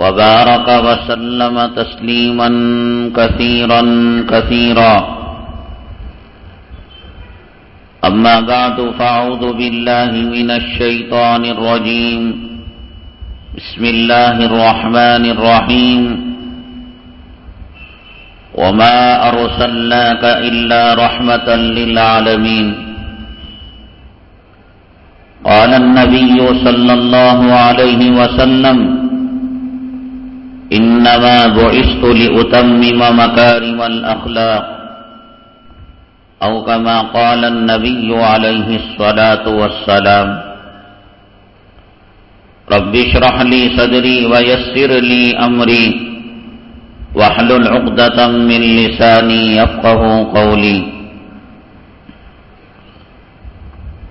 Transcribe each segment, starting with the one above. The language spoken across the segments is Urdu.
وبارك وسلم تسليما كثيرا كثيرا. أما بعد فأعوذ بالله من الشيطان الرجيم. بسم الله الرحمن الرحيم. وما أرسلناك إلا رحمة للعالمين. قال النبي صلى الله عليه وسلم إنما بعثت لأتمم مكارم الأخلاق. أو كما قال النبي عليه الصلاة والسلام. رب اشرح لي صدري ويسر لي أمري. واحلل عقدة من لساني يفقه قولي.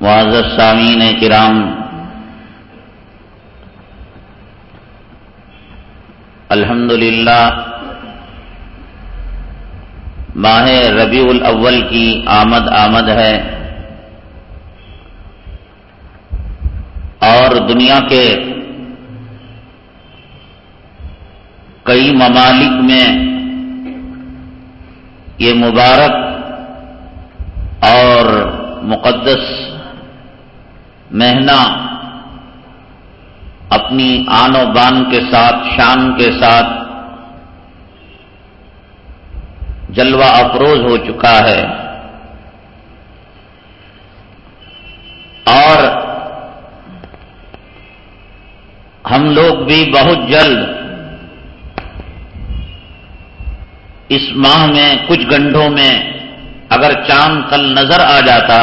معزز سامعین کرام الحمد للہ ماہ ربیع الاول کی آمد آمد ہے۔ اور دنیا کے کئی ممالک میں یہ مبارک اور مقدس مہینہ اپنی آن و بان کے ساتھ، شان کے ساتھ جلوہ افروز ہو چکا ہے۔ اور ہم لوگ بھی بہت جلد اس ماہ میں کچھ گھنٹوں میں اگر چاند کل نظر آ جاتا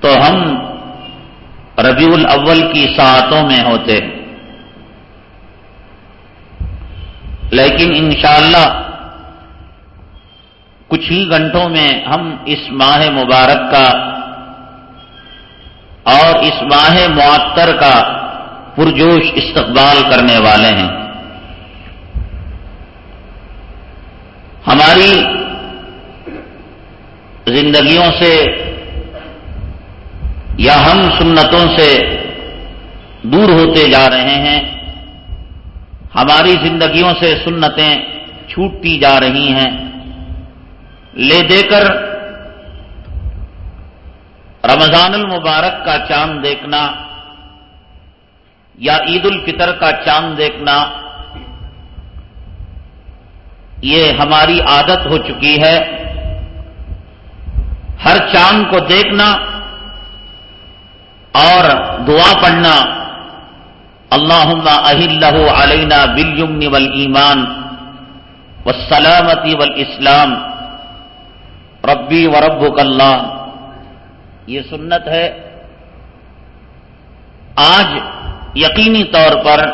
تو ہم ربیع الاول کی ساعتوں میں ہوتے لیکن انشاءاللہ کچھ ہی گھنٹوں میں ہم اس ماہ مبارک کا اور اس ماہ معطر کا پرجوش استقبال کرنے والے ہیں۔ ہماری زندگیوں سے یا ہم سنتوں سے دور ہوتے جا رہے ہیں، ہماری زندگیوں سے سنتیں چھوٹتی جا رہی ہیں۔ لے دے کر رمضان المبارک کا چاند دیکھنا، یا عید الفطر کا چاند دیکھنا، یہ ہماری عادت ہو چکی ہے۔ ہر چاند کو دیکھنا اور دعا پڑھنا اللہ اہل علینا بلیمن ول ایمان و سلامتی ول اسلام ربی و رب اللہ یہ سنت ہے آج یقینی طور پر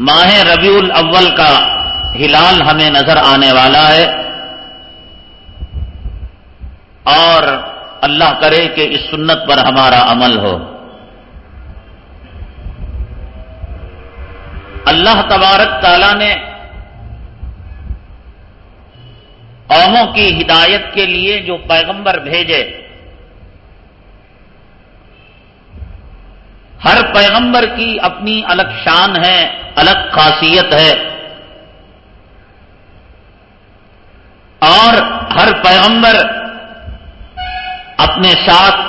ماہ ربیع الاول کا ہلال ہمیں نظر آنے والا ہے اور اللہ کرے کہ اس سنت پر ہمارا عمل ہو۔ اللہ تبارک تعالیٰ نے قوموں کی ہدایت کے لیے جو پیغمبر بھیجے، ہر پیغمبر کی اپنی الگ شان ہے، الگ خاصیت ہے۔ اور ہر پیغمبر اپنے ساتھ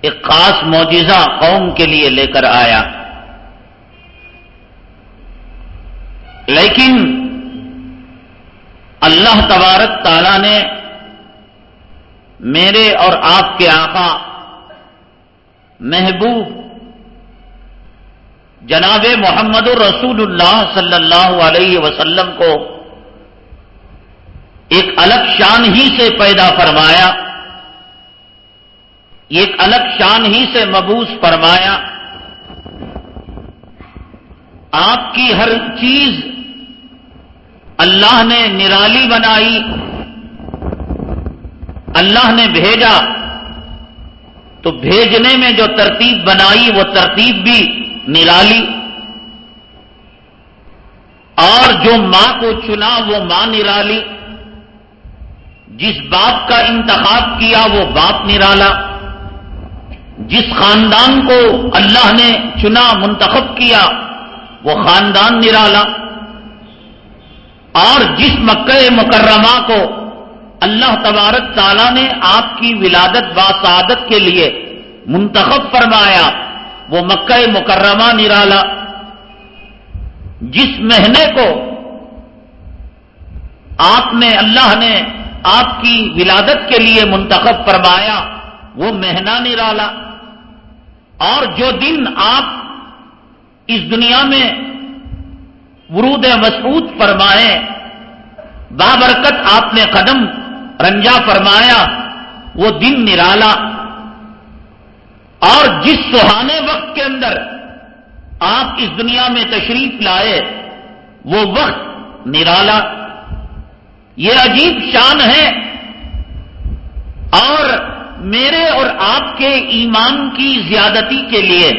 ایک خاص معجزہ قوم کے لیے لے کر آیا۔ لیکن اللہ تبارک تعالی نے میرے اور آپ کے آقا محبوب جناب محمد الرسول اللہ صلی اللہ علیہ وسلم کو ایک الگ شان ہی سے پیدا فرمایا۔ ایک الگ شان ہی سے مبوس فرمایا۔ آپ کی ہر چیز اللہ نے نرالی بنائی، اللہ نے بھیجا۔ تو بھیجنے میں جو ترتیب بنائی، وہ ترتیب بھی نرالی۔ اور جو ماں کو چنا، وہ ماں نرالی۔ جس باپ کا انتخاب کیا، وہ باپ نرالا۔ جس خاندان کو اللہ نے چنا، منتخب کیا، وہ خاندان نرالا۔ اور جس مکہ مکرمہ کو اللہ تبارک تعالیٰ نے آپ کی ولادت باسعادت کے لیے منتخب فرمایا، وہ مکہ مکرمہ نرالا۔ جس مہینے کو آپ نے اللہ نے آپ کی ولادت کے لیے منتخب فرمایا، وہ مہنا نرالا۔ اور جو دن آپ اس دنیا میں ورود مسعود فرمائے، بابرکت آپ نے قدم رنجا فرمایا، وہ دن نرالا۔ اور جس سہانے وقت کے اندر آپ اس دنیا میں تشریف لائے، وہ وقت نرالا۔ یہ عجیب شان ہے۔ اور میرے اور آپ کے ایمان کی زیادتی کے لیے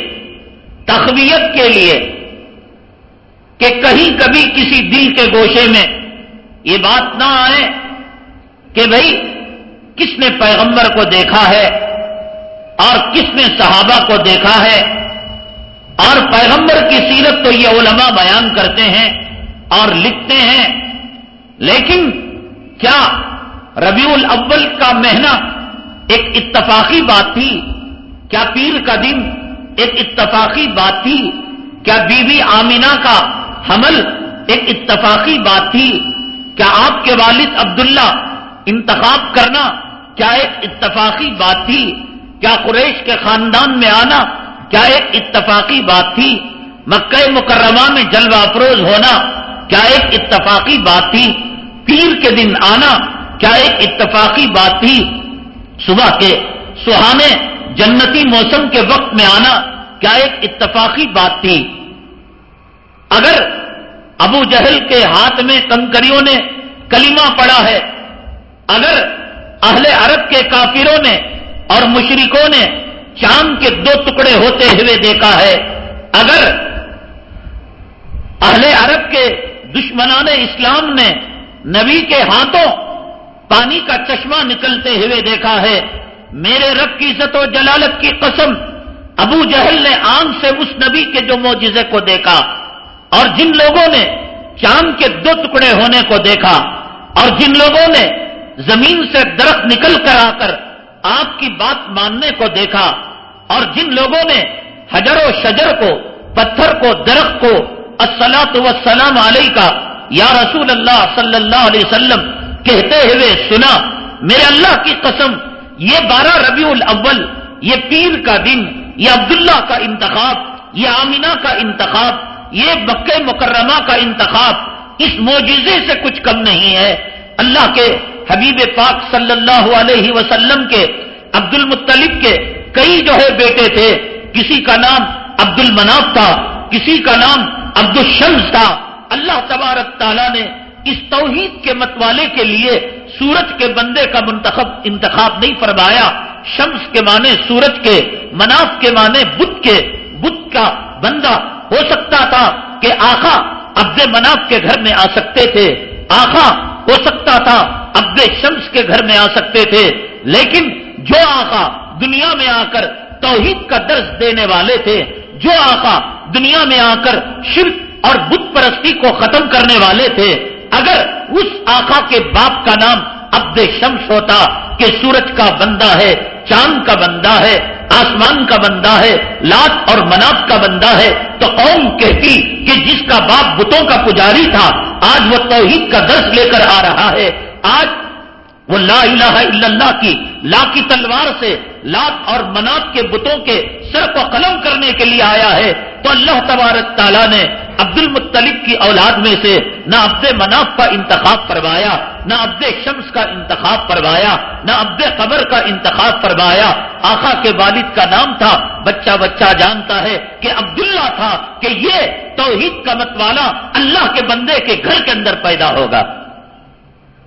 تخویت کے لیے کہ کہیں کبھی کسی دل کے گوشے میں یہ بات نہ آئے کہ بھائی کس نے پیغمبر کو دیکھا ہے اور کس نے صحابہ کو دیکھا ہے۔ اور پیغمبر کی سیرت تو یہ علماء بیان کرتے ہیں اور لکھتے ہیں، لیکن کیا ربیع الاول کا مہینہ ایک اتفاقی بات تھی، کیا پیر کا دن ایک اتفاقی بات تھی، کیا بی بی آمینہ کا حمل ایک اتفاقی بات تھی، کیا آپ کے والد عبداللہ انتخاب کرنا کیا ایک اتفاقی بات تھی، کیا قریش کے خاندان میں آنا کیا ایک اتفاقی بات تھی، مکہ مکرمہ میں جلوہ افروز ہونا کیا ایک اتفاقی بات تھی، پیر کے دن آنا کیا ایک اتفاقی بات تھی صبح کے سہانے جنتی موسم کے وقت میں آنا کیا ایک اتفاقی بات تھی۔ اگر ابو جہل کے ہاتھ میں کنکریوں نے کلمہ پڑا ہے، اگر اہل عرب کے کافروں نے اور مشرکوں نے چاند کے دو ٹکڑے ہوتے ہوئے دیکھا ہے، اگر اہل عرب کے دشمنان اسلام نے نبی کے ہاتھوں پانی کا چشمہ نکلتے ہوئے دیکھا ہے۔ میرے رب کی عزت و جلالت کی قسم، ابو جہل نے آنکھ سے اس نبی کے جو موجزے کو دیکھا اور جن لوگوں نے چاند کے دو ٹکڑے ہونے کو دیکھا اور جن لوگوں نے زمین سے درخت نکل کر آ کر آپ کی بات ماننے کو دیکھا اور جن لوگوں نے حجر و شجر کو، پتھر کو، درخت کو السلاط وسلام علیہ کا یا رسول اللہ صلی اللہ علیہ وسلم کہتے ہوئے سنا، میرے اللہ کی قسم، یہ بارہ ربیع الاول، یہ پیر کا دن، یہ عبداللہ کا انتخاب، یہ آمینہ کا انتخاب، یہ مکہ مکرمہ کا انتخاب، اس موجزے سے کچھ کم نہیں ہے۔ اللہ کے حبیب پاک صلی اللہ علیہ وسلم کے عبد المطلب کے کئی جو ہے بیٹے تھے۔ کسی کا نام عبد المناف تھا، کسی کا نام عبد الشمس تھا۔ اللہ تبارک تعالیٰ نے اس توحید کے متوالے کے لیے سورج کے بندے کا منتخب انتخاب نہیں فرمایا، شمس کے معنی سورج کے، مناف کے معنی بدھ کے۔ بدھ کا بندہ ہو سکتا تھا کہ آخا عبد مناف کے گھر میں آ سکتے تھے آخا ہو سکتا تھا عبد شمس کے گھر میں آ سکتے تھے، لیکن جو آقا دنیا میں آ کر توحید کا درس دینے والے تھے، جو آقا دنیا میں آ کر شرک اور بت پرستی کو ختم کرنے والے تھے اگر اس آقا کے باپ کا نام عبد شمس ہوتا کہ سورج کا بندہ ہے، چاند کا بندہ ہے، آسمان کا بندہ ہے، لات اور مناف کا بندہ ہے، تو قوم کہتی کہ جس کا باپ بتوں کا پجاری تھا، آج وہ توحید کا درس لے کر آ رہا ہے۔ آج وہ لا الہ الا اللہ کی لا کی تلوار سے لات اور منات کے بتوں کے سر کو قلم کرنے کے لیے آیا ہے۔ تو اللہ تبارک تعالیٰ نے عبد المطلب کی اولاد میں سے نہ عبد مناف کا انتخاب فرمایا، نہ عبد شمس کا انتخاب فرمایا، نہ عبد قبر کا انتخاب فرمایا۔ آخا کے والد کا نام تھا، بچہ بچہ جانتا ہے کہ عبداللہ تھا کہ یہ توحید کا مت والا اللہ کے بندے کے گھر کے اندر پیدا ہوگا۔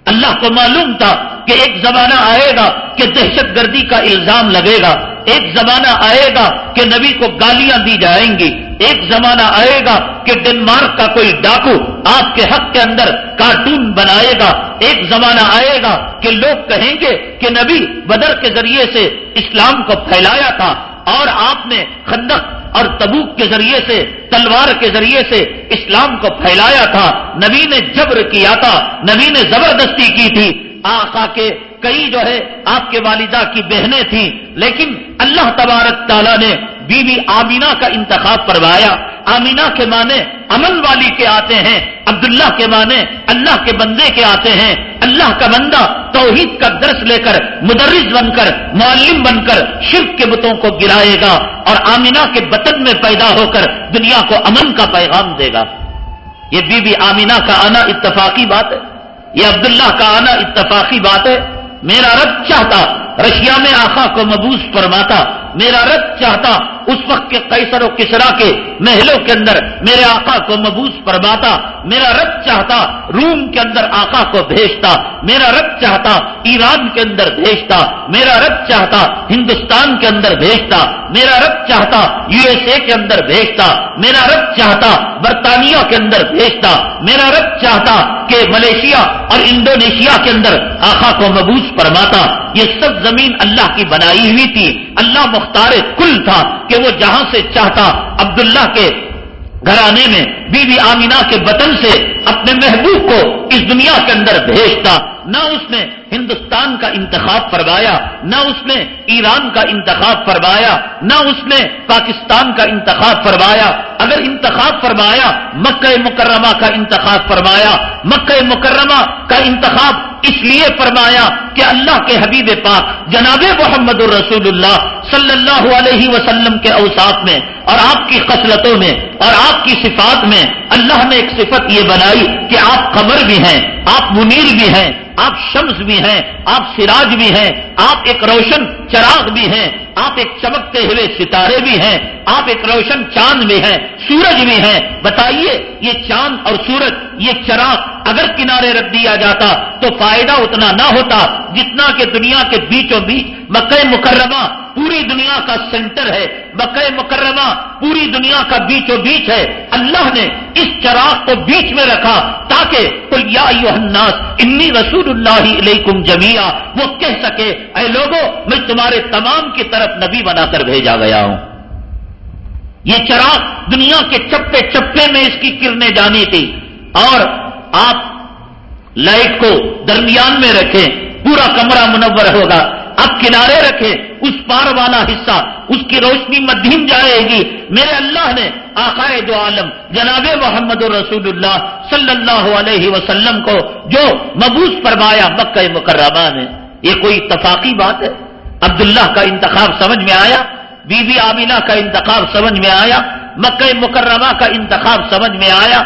اللہ کو معلوم تھا کہ ایک زمانہ آئے گا کہ دہشت گردی کا الزام لگے گا۔ ایک زمانہ آئے گا کہ نبی کو گالیاں دی جائیں گی۔ ایک زمانہ آئے گا کہ ڈنمارک کا کوئی ڈاکو آپ کے حق کے اندر کارٹون بنائے گا۔ ایک زمانہ آئے گا کہ لوگ کہیں گے کہ نبی بدر کے ذریعے سے اسلام کو پھیلایا تھا اور آپ نے خندق اور تبوک کے ذریعے سے، تلوار کے ذریعے سے اسلام کو پھیلایا تھا۔ نبی نے جبر کیا تھا، نبی نے زبردستی کی تھی۔ آقا کے کئی جو ہے، آپ کے والدہ کی بہنیں تھیں، لیکن اللہ تبارک تعالیٰ نے بی بی آمینہ کا انتخاب کروایا۔ آمینہ کے معنی امن والی کے آتے ہیں، عبداللہ کے معنی اللہ کے بندے کے آتے ہیں۔ اللہ کا بندہ توحید کا درس لے کر مدرس بن کر، معلم بن کر شرک کے بتوں کو گرائے گا اور آمینہ کے بطن میں پیدا ہو کر دنیا کو امن کا پیغام دے گا۔ یہ بی بی آمینہ کا آنا اتفاقی بات ہے۔ یہ عبداللہ کا آنا اتفاقی بات ہے۔ میرا رب چاہتا رشیا میں آخا کو مبوس فرماتا میرا رب چاہتا اس وقت کے قیصر و کسرا کے محلوں کے اندر میرے آقا کو مبوس فرماتا، میرا رب چاہتا روم کے اندر آقا کو بھیجتا، میرا رب چاہتا ایران کے اندر بھیجتا، میرا رب چاہتا ہندوستان کے اندر بھیجتا، میرا رب چاہتا یو ایس اے کے اندر بھیجتا، میرا رب چاہتا برطانیہ کے اندر بھیجتا، میرا رب چاہتا کہ ملیشیا اور انڈونیشیا کے اندر آقا کو مبوس فرماتا۔ یہ سب زمین اللہ کی بنائی ہوئی تھی، اللہ مختار کل تھا کہ وہ جہاں سے چاہتا عبداللہ کے گھرانے میں بی بی آمینہ کے بطن سے اپنے محبوب کو اس دنیا کے اندر بھیجتا، نہ اس نے ہندوستان کا انتخاب فرمایا، نہ اس نے ایران کا انتخاب فرمایا، نہ اس نے پاکستان کا انتخاب فرمایا۔ اگر انتخاب فرمایا، مکہ مکرمہ کا انتخاب فرمایا۔ مکہ مکرمہ کا انتخاب اس لیے فرمایا کہ اللہ کے حبیب پاک جناب محمد الرسول اللہ صلی اللہ علیہ وسلم کے اوساف میں اور آپ کی قسلتوں میں اور آپ کی صفات میں اللہ نے ایک صفت یہ بنائی کہ آپ قمر بھی ہیں، آپ منیر بھی ہیں۔ آپ شمس بھی ہیں آپ سراج بھی ہیں آپ ایک روشن چراغ بھی ہیں۔ آپ ایک چمکتے ہوئے ستارے بھی ہیں، آپ ایک روشن چاند بھی ہیں، سورج بھی ہیں۔ بتائیے، یہ چاند اور سورج، یہ چراغ اگر کنارے رکھ دیا جاتا تو فائدہ اتنا نہ ہوتا جتنا کہ دنیا کے بیچوں بیچ مکہ مکرمہ پوری دنیا کا سینٹر ہے۔ مکہ مکرمہ پوری دنیا کا بیچ و بیچ ہے۔ اللہ نے اس چراغ کو بیچ میں رکھا تاکہ یا الناس، انی رسول اللہ علیکم جمیا وہ کہہ سکے، اے لوگوں میں تمہارے تمام کی طرف نبی بنا کر بھیجا گیا ہوں۔ یہ چراغ دنیا کے چپے چپے میں اس کی کرنے جانی تھی۔ اور آپ لائٹ کو درمیان میں رکھیں، پورا کمرہ منور ہوگا۔ اب کنارے رکھے اس پار والا حصہ، اس کی روشنی مدھیم جائے گی۔ میرے اللہ نے آقائے دو عالم، جناب محمد رسول اللہ صلی اللہ علیہ وسلم کو جو مبوس فرمایا مکہ مکرمہ نے یہ کوئی اتفاقی بات ہے؟ عبداللہ کا انتخاب سمجھ میں آیا، بی بی آمینہ کا انتخاب سمجھ میں آیا، مکہ مکرمہ کا انتخاب سمجھ میں آیا،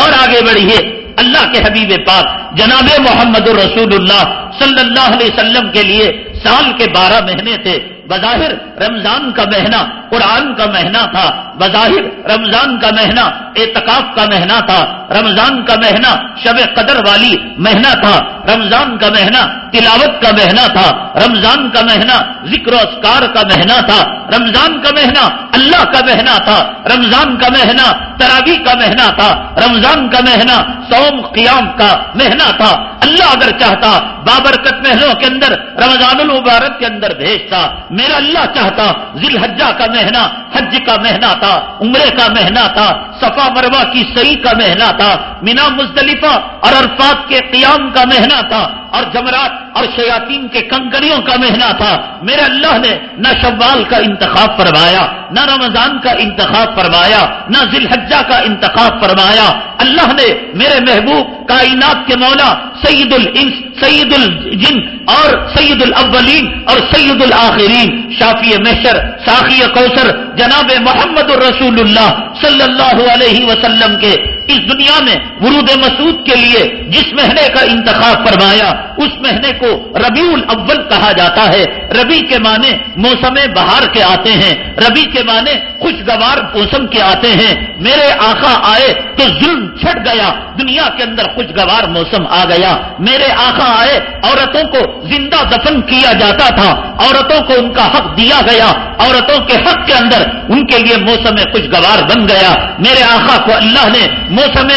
اور آگے بڑھیے، اللہ کے حبیب پاک، جناب محمد الرسول اللہ صلی اللہ علیہ وسلم کے لیے سال کے بارہ مہینے تھے۔ بظاہر رمضان کا مہینہ، قرآن کا مہینہ تھا، بظاہر رمضان کا مہینہ، اعتکاف کا مہینہ تھا، رمضان کا مہینہ، شب قدر والی مہینہ تھا، رمضان کا مہینہ، تلاوت کا مہینہ تھا، رمضان کا مہینہ، ذکر و اسکار کا مہینہ تھا، رمضان کا مہینہ، اللہ کا مہینہ تھا، رمضان کا مہینہ تراوی کا مہینہ تھا، رمضان کا مہینہ سوم قیام کا مہینہ تھا اللہ اگر چاہتا بابرکت مہینوں کے اندر، رمضان المبارک کے اندر بھیجتا میرا اللہ چاہتا ذی الحجہ کا مہینہ، حج کا مہینہ تھا عمرے کا مہینہ تھا صفا مروا کی سعی کا مہینہ تھا مینا مزدلفہ اور عرفات کے قیام کا مہینہ تھا اور جمرات اور شیاطین کے کنکریوں کا مہینہ تھا۔ میرے اللہ نے نہ شوال کا انتخاب فرمایا، نہ رمضان کا انتخاب فرمایا، نہ ذی الحجہ کا انتخاب فرمایا۔ اللہ نے میرے محبوب کائنات کے مولا سید الانس سید الجن اور سید الاولین اور سید الاخرین شافی محشر ساخی کوثر، جناب محمد الرسول اللہ صلی اللہ علیہ وسلم کے اس دنیا میں ورود مسعود کے لیے جس مہینے کا انتخاب فرمایا، اس مہینے کو ربیع الاول کہا جاتا ہے۔ ربی کے معنی موسم بہار کے آتے ہیں۔ ربی کے معنی خوشگوار موسم کے آتے ہیں۔ میرے آخا آئے تو ظلم چھٹ گیا۔ دنیا کے اندر خوشگوار موسم آ گیا۔ میرے آخا آئے عورتوں کو زندہ دفن کیا جاتا تھا، عورتوں کو ان کا حق دیا گیا، عورتوں کے حق کے اندر ان کے لیے موسم خوشگوار بن گیا۔ میرے آخا کو اللہ نے موسم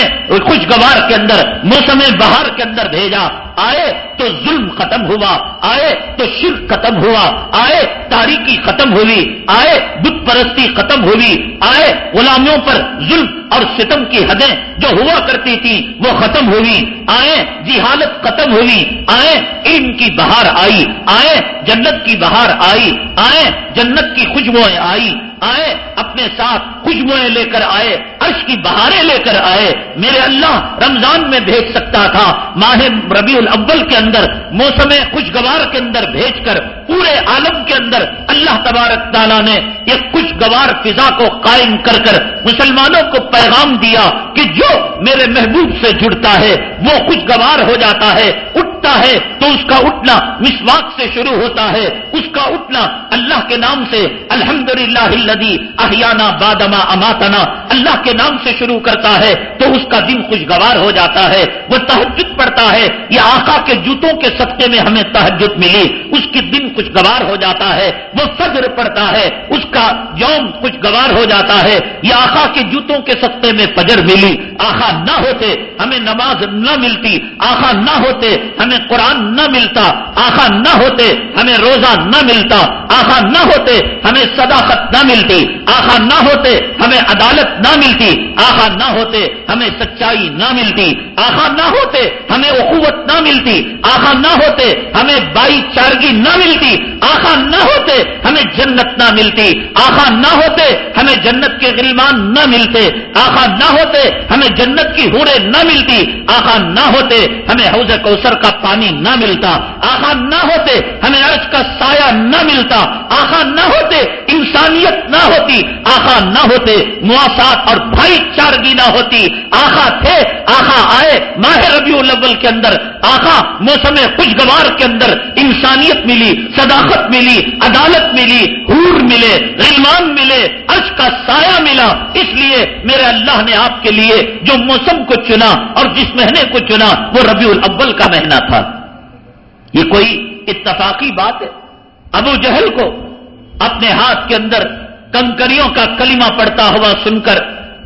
خوشگوار کے اندر، موسم بہار کے اندر بھیجا۔ آئے تو ظلم ختم ہوا، آئے تو شرک ختم ہوا، آئے تاریخی ختم ہوئی، آئے بت پرستی ختم ہوئی، آئے غلامیوں پر ظلم اور ستم کی حدیں جو ہوا کرتی تھی وہ ختم ہوئی آئے جہالت ختم ہوئی۔ آئے علم کی بہار آئی۔ آئے جنت کی بہار آئی۔ آئے جنت کی خوشبوئیں آئی۔ آئے اپنے ساتھ خوشبوئیں لے کر آئے، عرش کی بہاریں لے کر آئے۔ میرے اللہ رمضان میں بھیج سکتا تھا۔ ماہ ربیع الاول کے اندر، موسم خوشگوار کے اندر بھیج کر، پورے عالم کے اندر اللہ تبارک تعالیٰ نے ایک خوشگوار فضا کو قائم کر کر مسلمانوں کو پیغام دیا کہ جو میرے محبوب سے جڑتا ہے وہ خوشگوار ہو جاتا ہے اٹھتا ہے تو اس کا اٹھنا مسواک سے شروع ہوتا ہے، اس کا اٹھنا اللہ کے نام سے الحمد للہ احیانہ بادما اماتنا، اللہ کے نام سے شروع کرتا ہے تو اس کا دن خوشگوار ہو جاتا ہے، وہ تحجد پڑتا ہے یہ آقا کے جوتوں کے صدقے میں ہمیں تحجد ملی، اس کی دن خوشگوار ہو جاتا ہے، وہ فجر پڑتا ہے، اس کا یوم خوشگوار ہو جاتا ہے یہ آقا کے جوتوں کے سطح میں فجر ملی آخا نہ ہوتے، ہمیں نماز نہ ملتی آخا نہ ہوتے، ہمیں قرآن نہ ملتا آخا نہ ہوتے ہمیں روزہ نہ ملتا آخا نہ ہوتے ہمیں صداقت نہ ملتی آخا نہ ہوتے ہمیں عدالت نہ ملتی آخا نہ ہوتے ہمیں سچائی نہ ملتی آخا نہ ہوتے ہمیں اخوت نہ ملتی آخا نہ ہوتے ہمیں بائی چارگی نہ ملتی آخا نہ ہوتے ہمیں جنت نہ ملتی آخا نہ ہوتے ہمیں جنت کے غلمان نہ ملتے آخا نہ ہوتے ہمیں جنت کی ہورے نہ ملتی آخا نہ ہوتے ہمیں حوض کوثر کا پانی نہ ملتا آخا نہ ہوتے، ہمیں عرش کا سایہ نہ ملتا آخا نہ ہوتے، انسانیت نہ ہوتی آخا نہ ہوتے، مواسات اور بھائی چارگی نہ ہوتی، آخا تھے، آخا آئے، ماہ ربیع الاول کے اندر، آخا موسم خوشگوار کے اندر، انسانیت ملی، صداقت ملی، عدالت ملی، حور ملے، غلمان ملے، عرش کا سایہ ملا، اس لیے میرے اللہ نے آپ کے لیے جو موسم کو چنا اور جس مہینے کو چنا، وہ ربیع الاول کا مہینہ تھا۔ یہ کوئی اتفاقی بات ہے۔ ابو جہل کو اپنے ہاتھ کے اندر کنکریوں کا کلمہ پڑتا ہوا سن کر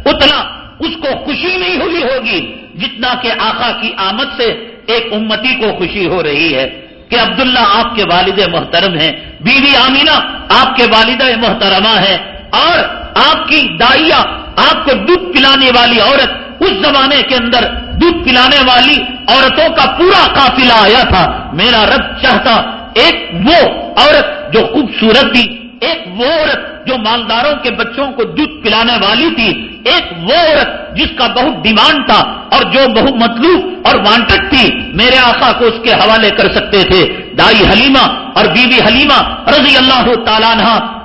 اتنا اس کو خوشی نہیں ہوئی ہوگی، جتنا کہ آخا کی آمد سے ایک امتی کو خوشی ہو رہی ہے کہ عبداللہ آپ کے والد محترم ہیں، بیوی آمینہ آپ کے والدہ محترمہ ہے اور آپ کی دائیا، آپ کو دودھ پلانے والی عورت اس زمانے کے اندر دودھ پلانے والی عورتوں کا پورا قافلہ آیا تھا۔ میرا رب چاہتا ایک وہ عورت جو خوبصورت تھی ایک وہ عورت جو مالداروں کے بچوں کو دودھ پلانے والی تھی، ایک وہ عورت جس کا بہت ڈیمانڈ تھا اور جو بہت مطلوب اور وانٹڈ تھی۔ میرے آقا کو اس کے حوالے کر سکتے تھے۔ دائی حلیمہ اور بیوی حلیمہ رضی اللہ تعالیٰ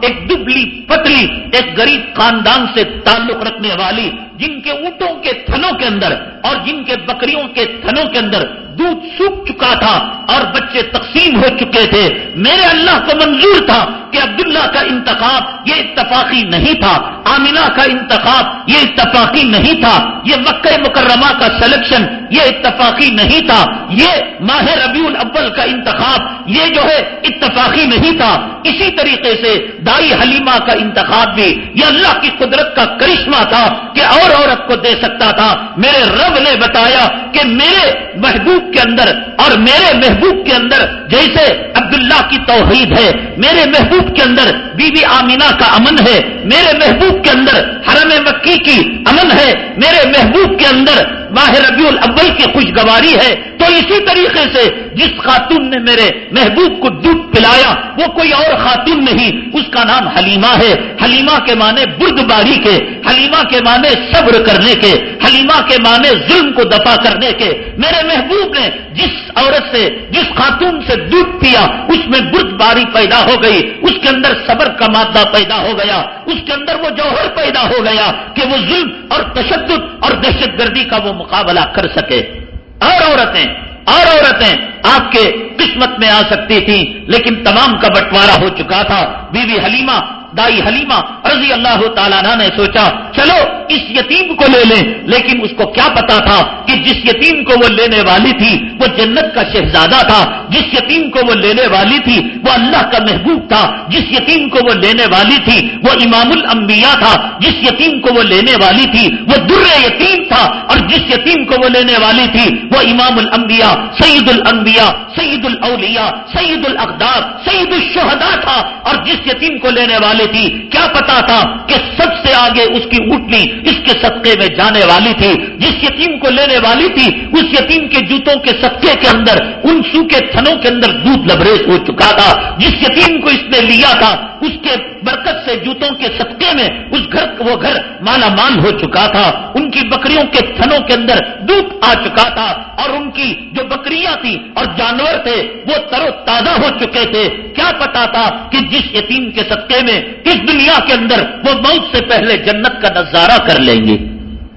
ایک دبلی پتلی، ایک غریب خاندان سے تعلق رکھنے والی، جن کے اونٹوں کے تھنوں کے اندر اور جن کے بکریوں کے تھنوں کے اندر دودھ سوکھ چکا تھا اور بچے تقسیم ہو چکے تھے۔ میرے اللہ کو منظور تھا کہ عبداللہ کا انتخاب یہ اتفاقی نہیں تھا، آمینہ کا انتخاب یہ اتفاقی نہیں تھا، یہ مکہ مکرمہ کا سلیکشن یہ اتفاقی نہیں تھا۔ یہ ماہ ربیع الاول کا انتخاب یہ جو ہے اتفاقی نہیں تھا، اسی طریقے سے دائی حلیمہ کا انتخاب بھی یہ اللہ کی قدرت کا کرشمہ تھا کہ اور عورت کو دے سکتا تھا۔ میرے رب نے بتایا کہ میرے محبوب کے اندر اور میرے محبوب کے اندر جیسے عبداللہ کی توحید ہے، میرے محبوب کے اندر بی بی آمینہ کا امن ہے، میرے محبوب کے اندر حرم مکی کی امن ہے، میرے محبوب کے اندر ماہ ربیع الاول کی خوشگواری ہے تو اسی طریقے سے جس خاتون نے میرے محبوب کو دودھ پلایا، وہ کوئی اور خاتون نہیں۔ اس کا نام حلیمہ ہے۔ حلیمہ کے معنی برد باری کے، حلیمہ کے معنی صبر کرنے کے، حلیمہ کے معنی ظلم کو دفاع کرنے کے۔ میرے محبوب نے جس عورت سے، جس خاتون سے دودھ پیا، اس میں برد باری پیدا ہو گئی۔ اس کے اندر صبر کا مادہ پیدا ہو گیا۔ اس کے اندر وہ جوہر پیدا ہو گیا کہ وہ ظلم اور تشدد اور دہشت گردی کا وہ مقابلہ کر سکے۔ اور عورتیں اور عورتیں آپ کے قسمت میں آ سکتی تھی لیکن تمام کا بٹوارا ہو چکا تھا۔ بی بی حلیمہ دائی حلیمہ رضی اللہ تعالیٰ نے سوچا، چلو، اس یتیم کو لے لیں۔ لیکن اس کو کیا پتا تھا کہ جس یتیم کو وہ لینے والی تھی، وہ جنت کا شہزادہ تھا۔ جس یتیم کو وہ لینے والی تھی، وہ اللہ کا محبوب تھا۔ جس یتیم کو وہ لینے والی تھی، وہ امام الانبیاء تھا۔ جس یتیم کو وہ لینے والی تھی، وہ در یتیم تھا۔ اور جس یتیم کو وہ لینے والی تھی، وہ امام الانبیاء سعید الانبیاء سعید الاولیاء سعید الاقدار سعید الشہداء تھا۔ اور جس یتیم کو لینے والی تھی۔ کیا پتا تھا کہ سب سے آگے اس کی اٹھنی اس کے صدقے میں جانے والی تھی۔ جس یتیم کو لینے والی تھی، اس یتیم کے جوتوں کے صدقے کے اندر، ان سو کے تھنوں کے اندر دودھ لبریز ہو چکا تھا۔ جس یتیم کو اس نے لیا تھا، اس کے برکت سے جوتوں کے صدقے میں اس گھر وہ گھر مالا مال ہو چکا تھا، ان کی بکریوں کے تھنوں کے اندر دودھ آ چکا تھا اور ان کی جو بکریاں تھی اور جانور تھے، وہ تر و تازہ ہو چکے تھے۔ کیا پتا تھا کہ جس یتیم کے صدقے میں اس دنیا کے اندر وہ موت سے پہلے جنت کا نظارہ کر لیں گے؟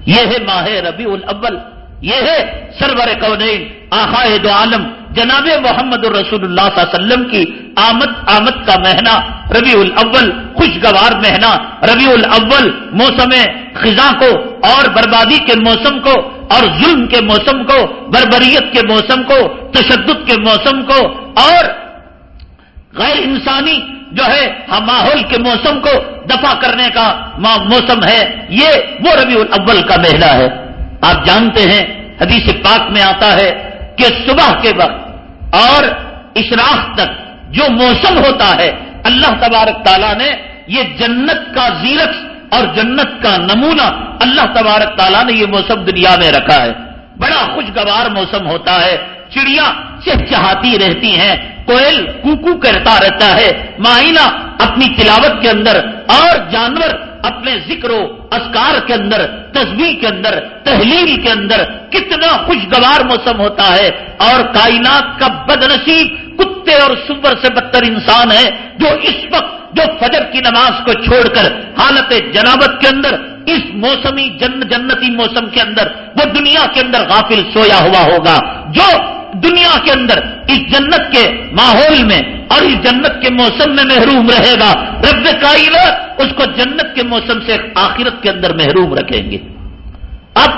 یہ ہے ماہ ربیع الاول، یہ ہے سرور کونین۔ آخائے دو عالم جناب محمد الرسول اللہ صلی اللہ علیہ وسلم کی آمد آمد کا مہینہ، ربیع الاول خوشگوار مہینہ، ربیع الاول موسم خزاں کو اور بربادی کے موسم کو اور ظلم کے موسم کو، بربریت کے موسم کو، تشدد کے موسم کو اور غیر انسانی جو ہے ہم ماحول کے موسم کو دفاع کرنے کا موسم ہے۔ یہ وہ ربیع الاول کا مہینہ ہے۔ آپ جانتے ہیں، حدیث پاک میں آتا ہے کہ صبح کے وقت اور اشراق تک جو موسم ہوتا ہے، اللہ تبارک تعالیٰ نے یہ جنت کا زیرک اور جنت کا نمونہ اللہ تبارک تعالیٰ نے یہ موسم دنیا میں رکھا ہے۔ بڑا خوشگوار موسم ہوتا ہے۔ چڑیا چہچہاتی رہتی ہیں۔ کوئل کوکو کرتا رہتا ہے۔ معائنہ اپنی تلاوت کے اندر اور جانور اپنے ذکر و اسکار کے اندر تصویر کے اندر، تحلیل کے اندر کتنا خوشگوار موسم ہوتا ہے۔ اور کائنات کا بد نصیب کتے اور سور سے بدتر انسان ہے جو اس وقت جو فجر کی نماز کو چھوڑ کر حالت جنابت کے اندر، اس موسمی جن جنتی موسم کے اندر، وہ دنیا کے اندر غافل سویا ہوا ہوگا۔ جو دنیا کے اندر اس جنت کے ماحول میں اور اس جنت کے موسم میں محروم رہے گا۔ رب کائنات اس کو جنت کے موسم سے آخرت کے اندر محروم رکھیں گے۔ اب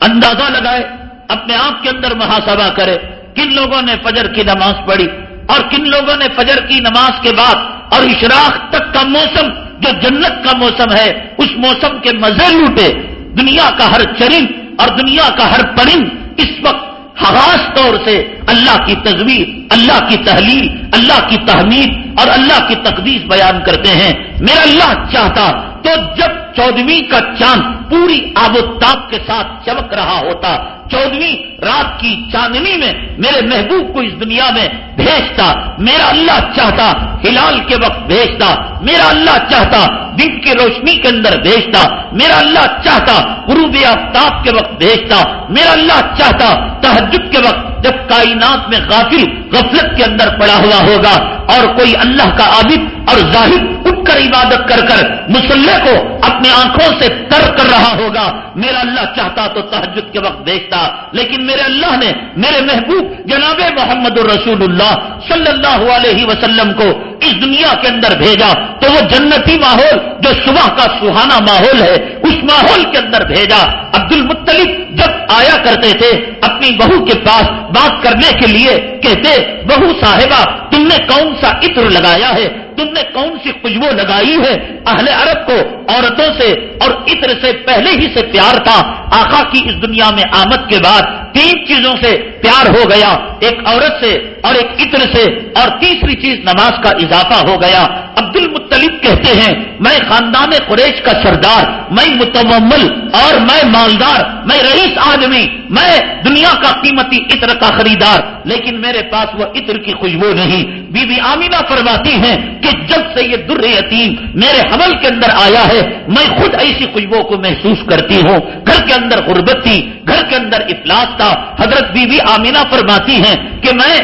اندازہ لگائے، اپنے آپ کے اندر محاسبہ کرے۔ کن لوگوں نے فجر کی نماز پڑھی اور کن لوگوں نے فجر کی نماز کے بعد اور اشراق تک کا موسم، جو جنت کا موسم ہے، اس موسم کے مزے لوٹے۔ دنیا کا ہر چرند اور دنیا کا ہر پرند اس وقت خاص طور سے اللہ کی تجویز اللہ کی تحلیل، اللہ کی تحمید اور اللہ کی تقدیس بیان کرتے ہیں۔ میرا اللہ چاہتا تو جب چودویں کا چاند پوری آب و تاب کے ساتھ چمک رہا ہوتا۔ چودویں رات کی چاندنی میں میرے محبوب کو اس دنیا میں بھیجتا۔ میرا اللہ چاہتا، ہلال کے وقت بھیجتا۔ میرا اللہ چاہتا، دن کی روشنی کے اندر بھیجتا۔ میرا اللہ چاہتا، غروب آفتاب کے وقت بھیجتا۔ میرا اللہ چاہتا تحجد کے وقت جب کائنات میں غافل، غفلت کے اندر پڑا ہوا ہوگا۔ اور کوئی اللہ کا عابد اور ظاہر اٹھ کر عبادت کر کر مسلح کو اپنی آنکھوں سے تر کر رہا ہوگا۔ میرا اللہ چاہتا تو تحجد کے وقت دیکھتا، لیکن میرے اللہ نے میرے محبوب جناب محمد الرسول اللہ صلی اللہ علیہ وسلم کو اس دنیا کے اندر بھیجا۔ تو وہ جنتی ماحول جو صبح کا سہانا ماحول ہے، اس ماحول کے اندر بھیجا۔ عبد المطلب جب آیا کرتے تھے اپنی بہو کے پاس بات کرنے کے لیے، کہتے، بہو صاحبہ، تم نے کون سا عطر لگایا ہے؟ تم نے کون سی خوشبو لگائی ہے اہل عرب کو عورتوں سے اور عطر سے پہلے ہی سے پیار تھا آقا کی اس دنیا میں آمد کے بعد تین چیزوں سے پیار ہو گیا، ایک عورت سے اور ایک عطر سے، اور تیسری چیز نماز کا اضافہ ہو گیا۔ عبد المطلب کہتے ہیں، میں خاندان قریش کا سردار، میں متمل اور میں مالدار، میں رئیس آدمی، میں دنیا کا قیمتی عطر کا خریدار۔ لیکن میرے پاس وہ عطر کی خوشبو نہیں۔ بی بی آمینہ فرماتی ہیں کہ جب سے یہ در یتیم میرے حمل کے اندر آیا ہے، میں خود ایسی خوشبو کو محسوس کرتی ہوں۔ گھر کے اندر غربت تھی، گھر کے اندر افلاس تھا حضرت بی بی آمینہ فرماتی ہیں کہ میں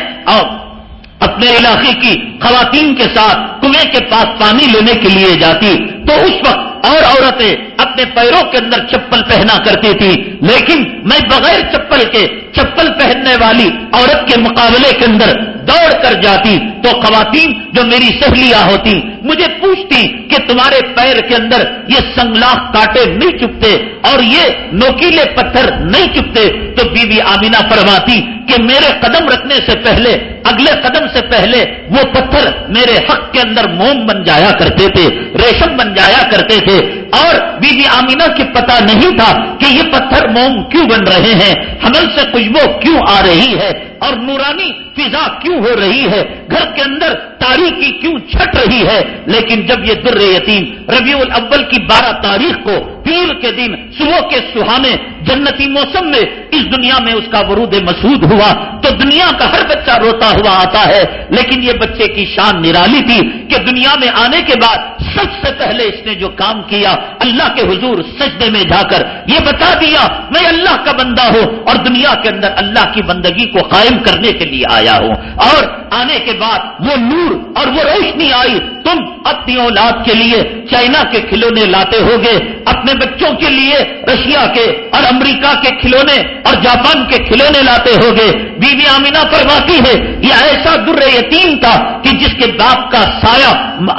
اپنے علاقے کی خواتین کے ساتھ کنویں کے پاس پانی لینے کے لیے جاتی تو اس وقت اور عورتیں اپنے پیروں کے اندر چپل پہنا کرتی تھی لیکن میں بغیر چپل کے چپل پہننے والی عورت کے مقابلے کے اندر دوڑ کر جاتی تو خواتین جو میری سہلیاں ہوتی، مجھے پوچھتی کہ تمہارے پیر کے اندر یہ سنگلاخ کاٹے نہیں چپتے اور یہ نوکیلے پتھر نہیں چپتے، تو بی بی آمینہ فرماتی کہ میرے قدم رکھنے سے پہلے، اگلے قدم سے پہلے وہ پتھر میرے حق کے اندر موم بن جایا کرتے تھے، ریشم بن جایا کرتے تھے اور بی بی آمینہ کی پتا نہیں تھا کہ یہ پتھر موم کیوں بن رہے ہیں۔ حمل سے خوشبو کیوں آ رہی ہے اور نورانی فضا کیوں ہو رہی ہے گھر کے اندر تاریخی کیوں چھٹ رہی ہے؟ لیکن جب یہ در یتیم ربیع الاول کی بارہ تاریخ کو پیر کے دن صبح کے سہانے جنتی موسم میں اس دنیا میں اس کا ورود مسعود ہوا، تو دنیا کا ہر بچہ روتا ہوا آتا ہے۔ لیکن یہ بچے کی شان نرالی تھی کہ دنیا میں آنے کے بعد سب سے پہلے اس نے جو کام کیا، اللہ کے حضور سجدے میں جا کر یہ بتا دیا، میں اللہ کا بندہ ہوں اور دنیا کے اندر اللہ کی بندگی کو قائم کرنے کے لیے آیا ہوں۔ اور آنے کے بعد وہ نور اور وہ روشنی آئی، تم اپنی اولاد کے لیے چائنا کے کھلونے لاتے ہو گے اپنے بچوں کے لیے رشیا کے اور امریکہ کے کھلونے اور جاپان کے کھلونے لاتے ہو گے بی بی آمینہ فرماتی ہے، یہ ایسا در یتیم تھا کہ جس کے باپ کا سایہ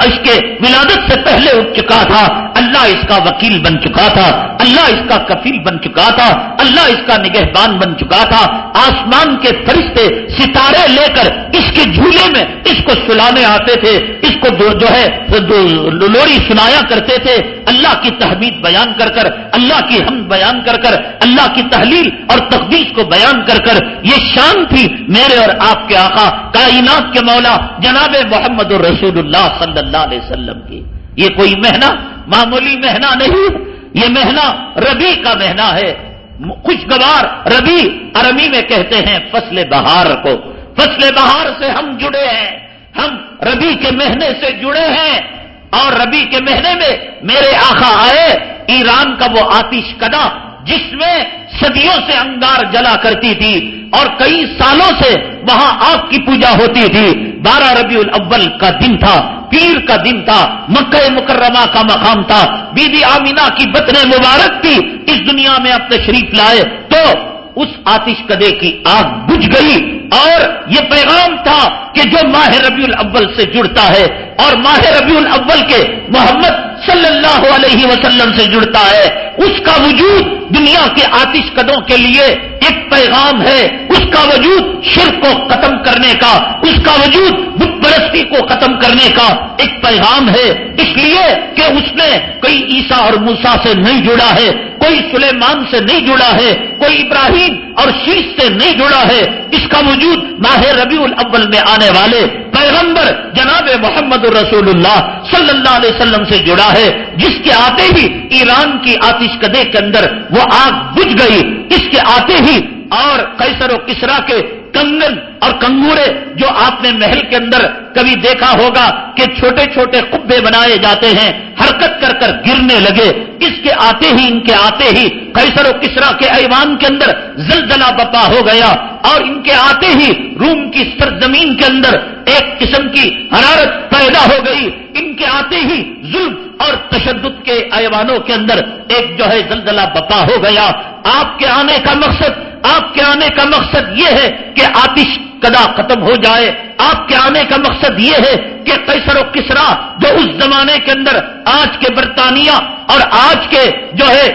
اس کے ولادت سے پہلے اٹھ چکا تھا۔ اللہ اس کا وکیل بن چکا تھا، اللہ اس کا کفیل بن چکا تھا، اللہ اس کا نگہبان بن چکا تھا۔ آسمان کے فرشتے ستارے لے کر اس کے جھولے میں اس کو سلانے آتے تھے، اس کو جو ہے لوڑی سنایا کرتے تھے۔ اللہ کی تحمید بیان کر کر، اللہ کی ہم بیان کر کر، اللہ کی تحلیل اور تقدیس کو بیان کر کر یہ شان تھی۔ میرے اور آپ کے آقا کائنات کے مولا جناب محمد الرسول اللہ صلی اللہ علیہ وسلم کی۔ یہ کوئی مہینہ معمولی مہینہ نہیں، یہ مہینہ ربی کا مہینہ ہے۔ خوشگوار ربی ارمی میں کہتے ہیں فصل بہار کو۔ فصل بہار سے ہم جڑے ہیں۔ ہم ربی کے مہینے سے جڑے ہیں۔ اور ربی کے مہینے میں میرے آخا آئے، ایران کا وہ آتش کدا جس میں صدیوں سے انگار جلا کرتی تھی اور کئی سالوں سے وہاں آگ کی پوجا ہوتی تھی۔ بارہ ربیع الاول کا دن تھا۔ پیر کا دن تھا، مکہ مکرمہ کا مقام تھا۔ بی بی آمینہ کی بطن مبارک تھی، اس دنیا میں اب تشریف لائے تو اس آتش کدے کی آگ بجھ گئی۔ اور یہ پیغام تھا کہ جو ماہ ربیع الاول سے جڑتا ہے اور ماہ ربیع الاول کے محمد صلی اللہ علیہ وسلم سے جڑتا ہے، اس کا وجود دنیا کے آتش قدوں کے لیے ایک پیغام ہے۔ اس کا وجود شرک کو ختم کرنے کا، اس کا وجود بت پرستی کو ختم کرنے کا ایک پیغام ہے۔ اس لیے کہ اس نے کوئی عیسا اور موسا سے نہیں جڑا ہے، کوئی سلیمان سے نہیں جڑا ہے، کوئی ابراہیم اور شیش سے نہیں جڑا ہے۔ اس کا وجود ماہ ربیع الاول میں آنے والے پیغمبر جناب محمد الرسول اللہ صلی اللہ علیہ وسلم سے جڑا ہے، جس کے آتے ہی ایران کی آتش کدے کے اندر وہ آگ بجھ گئی، اس کے آتے ہی اور کیسر و کسرا کے کنگن اور کنگورے جو آپ نے محل کے اندر کبھی دیکھا ہوگا کہ چھوٹے چھوٹے قبے بنائے جاتے ہیں، حرکت کر کر گرنے لگے۔ اس کے آتے ہی، ان کے آتے ہی کیسر و کسرا کے ایوان کے اندر زلزلہ بپا ہو گیا اور ان کے آتے ہی روم کی سرزمین کے اندر ایک قسم کی حرارت پیدا ہو گئی۔ ان کے آتے ہی ظلم اور تشدد کے ایوانوں کے اندر ایک جو ہے زلزلہ بپا ہو گیا۔ آپ کے آنے کا مقصد آپ کے آنے کا مقصد یہ ہے کہ آتش کدا ختم ہو جائے۔ آپ کے آنے کا مقصد یہ ہے کہ کیسر و کسرا جو اس زمانے کے اندر آج کے برطانیہ اور آج کے جو ہے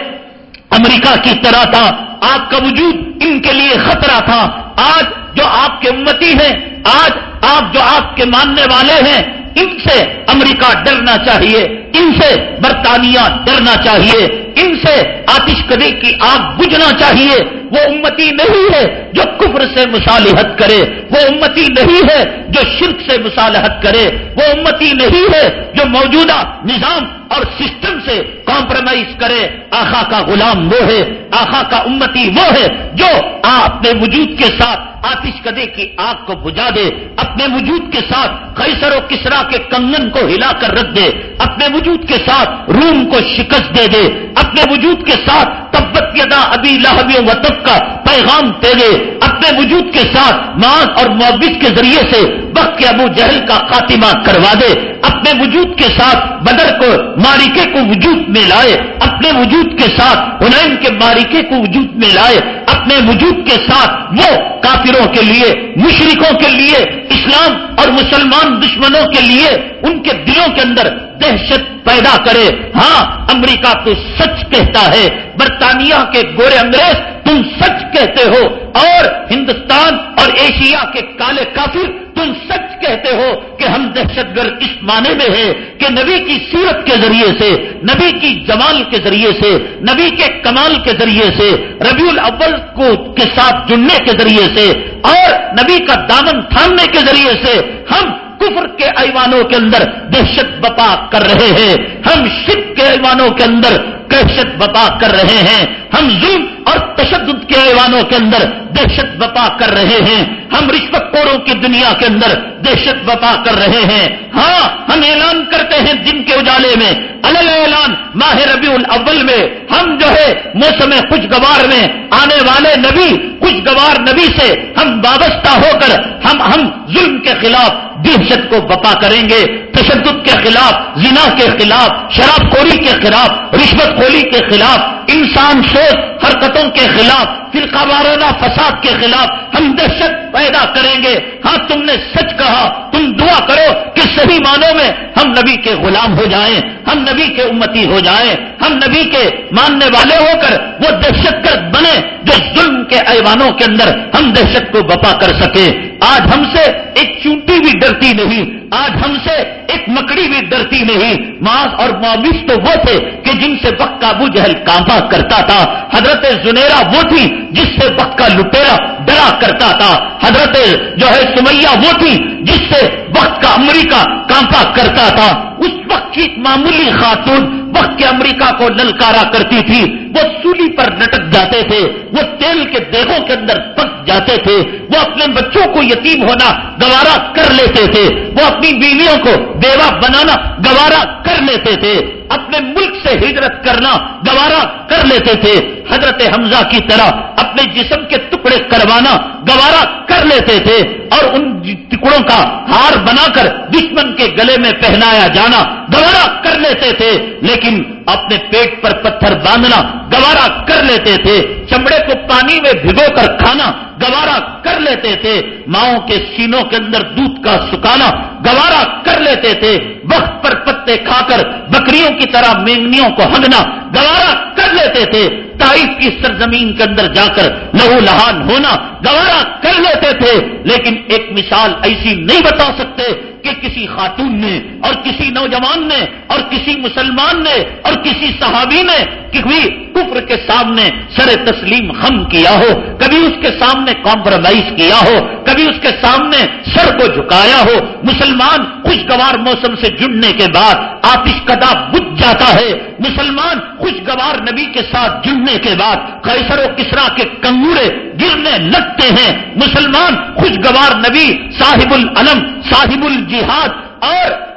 امریکہ کی طرح تھا آپ کا وجود ان کے لیے خطرہ تھا۔ آج جو آپ کے امتی ہیں، آج آپ جو آپ کے ماننے والے ہیں، ان سے امریکہ ڈرنا چاہیے، ان سے برطانیہ ڈرنا چاہیے، ان سے آتش کدی کی آگ بجھنا چاہیے۔ وہ امتی نہیں ہے جو کفر سے مصالحت کرے، وہ امتی نہیں ہے جو شرک سے مصالحت کرے، وہ امتی نہیں ہے جو موجودہ نظام اور سسٹم سے کمپرومائز کرے۔ آخا کا غلام وہ ہے، آخا کا امتی وہ ہے جو اپنے وجود کے ساتھ آتش کدے کی آگ کو بجھا دے، اپنے وجود کے ساتھ قیصر و کسرا کے کنگن کو ہلا کر رکھ دے، اپنے وجود کے ساتھ روم کو شکست دے دے، اپنے وجود کے ساتھ تبت یدا ابھی لاہوی وطب کا پیغام دے دے اپنے وجود کے ساتھ ماس اور معبس کے ذریعے سے وقت کے ابو جہل کا خاتمہ کروا دے، اپنے وجود کے ساتھ بدر کو، مارکے کو وجود میں لائے، اپنے وجود کے ساتھ ہنین کے مارکے کو وجود میں لائے، اپنے وجود کے ساتھ وہ کافروں کے لیے، مشرکوں کے لیے، اسلام اور مسلمان دشمنوں کے لیے، ان کے دلوں کے اندر دہشت پیدا کرے۔ ہاں امریکہ تو سچ کہتا ہے، برطانیہ کے گورے انگریز تم سچ کہتے ہو، اور ہندوستان اور ایشیا کے کالے کافر تم سچ کہتے ہو کہ ہم دہشت گرد اس معنی میں ہے کہ نبی کی سیرت کے ذریعے سے، نبی کی جمال کے ذریعے سے، نبی کے کمال کے ذریعے سے، ربیع الاول کو کے ساتھ جڑنے کے ذریعے سے، اور نبی کا دامن تھامنے کے ذریعے سے ہم کفر کے ایوانوں کے اندر دہشت بپا کر رہے ہیں۔ ہم شک کے ایوانوں کے اندر دہشت بپا کر رہے ہیں۔ ہم ظلم اور تشدد کے ایوانوں کے اندر دہشت بپا کر رہے ہیں۔ ہم رشوت خوروں کی دنیا کے اندر دہشت بپا کر رہے ہیں۔ ہاں ہم اعلان کرتے ہیں جن کے اجالے میں۔ الگ اعلان ماہ ربیع الاول میں۔ ہم جو ہے موسم خوشگوار میں۔ آنے والے نبی خوشگوار نبی سے ہم وابستہ ہو کر ہم ہم ظلم کے خلاف دہشت کو بپا کریں گے، تشدد کے خلاف، زنا کے خلاف شراب خوری کے خلاف رشوت خوری کے خلاف انسان سوچ حرکتوں کے خلاف، فرقہ وارانہ فساد کے خلاف ہم دہشت پیدا کریں گے۔ ہاں تم نے سچ کہا، تم دعا کرو کہ صحیح معنوں میں ہم نبی کے غلام ہو جائیں، ہم نبی کے امتی ہو جائیں، ہم نبی کے ماننے والے ہو کر وہ دہشت گرد بنے جو ظلم کے ایوانوں کے اندر ہم دہشت کو بپا کر سکے۔ آج ہم سے ایک چونٹی بھی ڈرتی نہیں، آج ہم سے ایک مکڑی بھی ڈرتی نہیں۔ ماس اور معاوش تو وہ تھے جن سے وقت کا ابو جہل کانپا کرتا تھا، حضرت زنیرا وہ تھی جس سے وقت کا لٹیرا ڈرا کرتا تھا۔ حضرت جو ہے سمیا وہ تھی جس سے وقت کا امریکہ کانپا کرتا تھا۔ اس وقت کی معمولی خاتون وقت کے امریکہ کو للکارا کرتی تھی، وہ سولی پر لٹک جاتے تھے، وہ تیل کے دیہوں کے اندر پک جاتے تھے، وہ اپنے بچوں کو یتیم ہونا گوارا کر لیتے تھے، وہ اپنی بیویوں کو بیوہ بنانا گوارا کر لیتے تھے، اپنے ملک سے ہجرت کرنا گوارا کر لیتے تھے۔ حضرت حمزہ کی طرح اپنے جسم کے ٹکڑے کروانا، گوارا کر لیتے تھے اور ان ٹکڑوں کا ہار بنا کر دشمن کے گلے میں پہنایا جانا، گوارا کر لیتے تھے، لیکن اپنے پیٹ پر پتھر باندھنا، گوارا کر لیتے تھے، چمڑے کو پانی میں بھگو کر کھانا، گوارا کر لیتے تھے، ماؤں کے سینوں کے اندر دودھ کا سکانا، گوارا کر لیتے تھے، وقت پر پتے کھا کر بکریوں کی طرح مینگنیوں کو ہگنا گوارا کر لیتے تھے تائف کی سرزمین کے اندر جا کر لہو لہان ہونا گوارا کر لیتے تھے، لیکن ایک مثال ایسی نہیں بتا سکتے کہ کسی خاتون نے اور کسی نوجوان نے اور کسی مسلمان نے اور کسی صحابی نے کبھی کفر کے سامنے سر تسلیم خم کیا ہو، کبھی اس کے سامنے کمپرومائز کیا ہو، کبھی اس کے سامنے سر کو جھکایا ہو۔ مسلمان خوشگوار موسم سے جڑنے کے بعد آتش کدا بج جاتا ہے۔ مسلمان خوشگوار نبی کے ساتھ جڑنے کے بعد قیصر و کسرا کے کنگورے گرنے لگتے ہیں۔ مسلمان خوشگوار نبی صاحب العلم، صاحب الج جہاد اور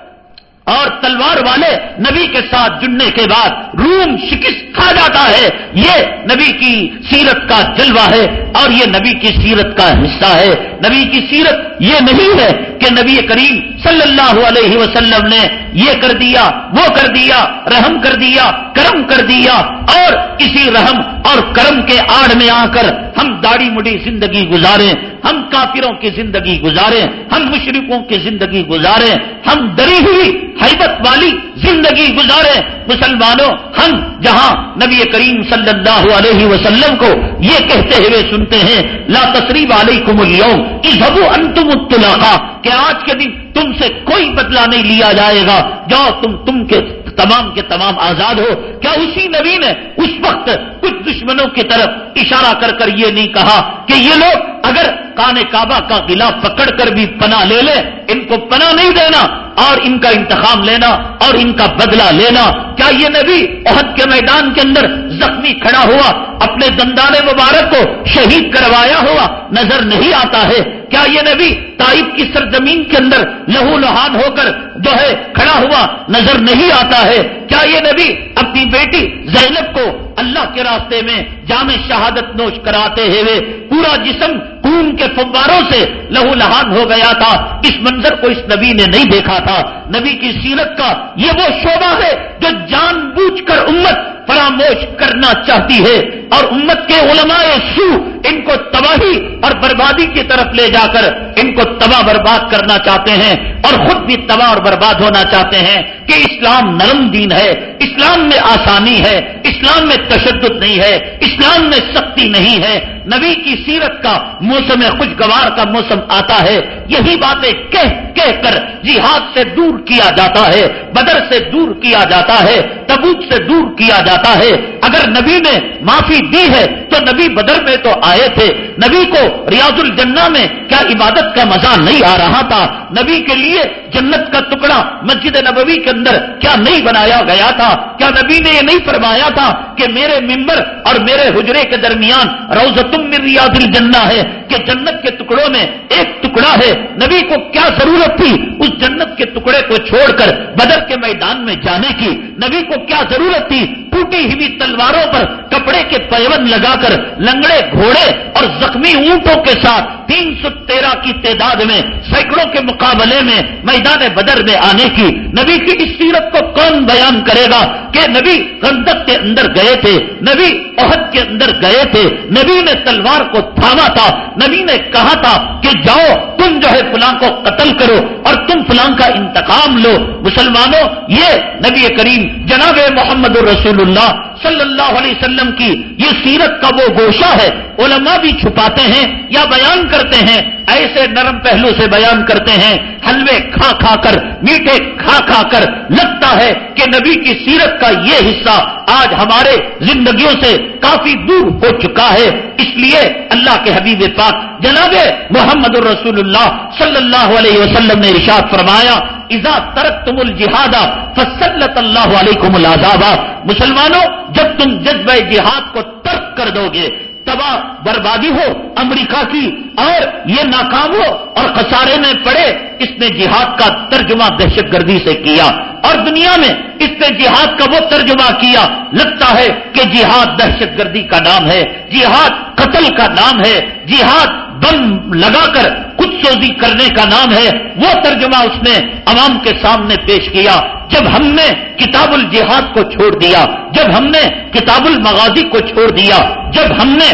اور تلوار والے نبی کے ساتھ جڑنے کے بعد روم شکست کھا جاتا ہے۔ یہ نبی کی سیرت کا جلوہ ہے اور یہ نبی کی سیرت کا حصہ ہے۔ نبی کی سیرت یہ نہیں ہے کہ نبی کریم صلی اللہ علیہ وسلم نے یہ کر دیا، وہ کر دیا، رحم کر دیا، کرم کر دیا اور اسی رحم اور کرم کے آڑ میں آ کر ہم داڑھی مڑی زندگی گزاریں۔ ہم کافروں کی زندگی گزاریں، ہم مشرقوں کی زندگی گزاریں۔ ہم ڈری ہوئی حیبت والی زندگی گزارے مسلمانوں، ہم جہاں نبی کریم صلی اللہ علیہ وسلم کو یہ کہتے ہوئے سنتے ہیں، لا تصریف علیکم اليوم، اذهبوا انتم الطلقاء کہ آج کے دن تم سے کوئی بدلہ نہیں لیا جائے گا، جاؤ تم تم کے تمام کے تمام آزاد ہو۔ کیا اسی نبی نے اس وقت کچھ دشمنوں کی طرف اشارہ کر کر یہ نہیں کہا کہ یہ لوگ اگر کان کعبہ کا قلعہ پکڑ کر بھی پناہ لے لے ان کو پناہ نہیں دینا اور ان کا انتخاب لینا اور ان کا بدلہ لینا۔ کیا یہ نبی عہد کے میدان کے اندر زخمی کھڑا ہوا، اپنے دندان مبارک کو شہید کروایا ہوا نظر نہیں آتا ہے؟ کیا یہ نبی تائب کی سرزمین کے اندر لہو لہان ہو کر جو ہے کھڑا ہوا نظر نہیں آتا ہے؟ کیا یہ نبی اپنی بیٹی زینب کو اللہ کے راستے میں جامع شہادت نوش کراتے ہوئے پورا جسم خون کے فواروں سے لہو لہان ہو گیا تھا؟ اس منظر کو اس نبی نے نہیں دیکھا تھا۔ نبی کی سیرت کا یہ وہ شعبہ ہے جو جان بوجھ کر امت فراموش کرنا چاہتی ہے اور امت کے علماء سو ان کو تباہی اور بربادی کی طرف لے جا کر ان کو تباہ برباد کرنا چاہتے ہیں اور خود بھی تباہ اور برباد ہونا چاہتے ہیں کہ اسلام نرم دین ہے، اسلام میں آسانی ہے، اسلام میں تشدد نہیں ہے، اسلام میں سختی نہیں ہے۔ نبی کی سیرت کا موسم خوشگوار کا موسم آتا ہے، یہی باتیں کہہ کہہ کر جہاد سے دور کیا جاتا ہے، بدر سے دور کیا جاتا ہے تبوت سے دور کیا جاتا ہے اگر نبی نے معافی دی ہے تو نبی بدر میں تو آئے تھے۔ نبی کو ریاض الجنہ میں کیا عبادت کا مزہ نہیں آ رہا تھا؟ نبی کے لیے جنت کا ٹکڑا مسجد نبوی کے اندر کیا نہیں بنایا گیا تھا؟ کیا نبی نے یہ نہیں فرمایا تھا کہ میرے ممبر اور میرے حجرے کے درمیان روز تم ریاض الجنہ ہے کہ جنت کے ٹکڑوں میں ایک ٹکڑا ہے؟ نبی کو کیا ضرورت تھی اس جنت کے ٹکڑے کو چھوڑ کر بدر کے میدان میں جانے کی؟ نبی کو کیا ضرورت تھی؟ ٹوٹی ہوئی تلواروں پر کپڑے کے پیون لگا کر لنگڑے گھوڑے اور زخمی اونٹوں کے ساتھ تین سو تیرہ کی تعداد میں سینکڑوں کے مقابلے میں میدان بدر میں آنے کی نبی کی اس سیرت کو کون بیان کرے گا کہ نبی گندک کے اندر گئے تھے، نبی عہد کے اندر گئے تھے، نبی نے تلوار کو تھاما تھا، نبی نے کہا تھا کہ جاؤ، تم جو ہے فلاں کو قتل کرو اور تم فلاں کا انتقام لو۔ مسلمانوں، یہ نبی کریم جناب محمد الرسول اللہ صلی اللہ علیہ وسلم کی یہ سیرت کا وہ گوشہ ہے، علماء بھی چھپاتے ہیں یا بیان کرتے ہیں، ایسے نرم پہلو سے بیان کرتے ہیں، حلوے کھا کھا کر، میٹھے کھا کھا کر لگتا ہے کہ نبی کی سیرت کا یہ حصہ آج ہمارے زندگیوں سے کافی دور ہو چکا ہے۔ اس لیے اللہ کے حبیب پاک جناب محمد الرسول اللہ صلی اللہ علیہ وسلم نے ارشاد فرمایا ازا ترک تم الجہادا فصلت اللہ علیکم الزابا مسلمانوں، جب تم جذبہ جہاد کو ترک کر دو گے، تباہ بربادی ہو، امریکہ کی اور یہ ناکام ہو اور خسارے میں پڑے، اس نے جہاد کا ترجمہ دہشت گردی سے کیا۔ اور دنیا میں اس نے جہاد کا وہ ترجمہ کیا، لگتا ہے کہ جہاد دہشت گردی کا نام ہے، جہاد قتل کا نام ہے، جہاد بم لگا کر سوزی کرنے کا نام ہے، وہ ترجمہ اس نے عوام کے سامنے پیش کیا، جب ہم نے کتاب الجہاد کو چھوڑ دیا، جب ہم نے کتاب المغازی کو چھوڑ دیا، جب ہم نے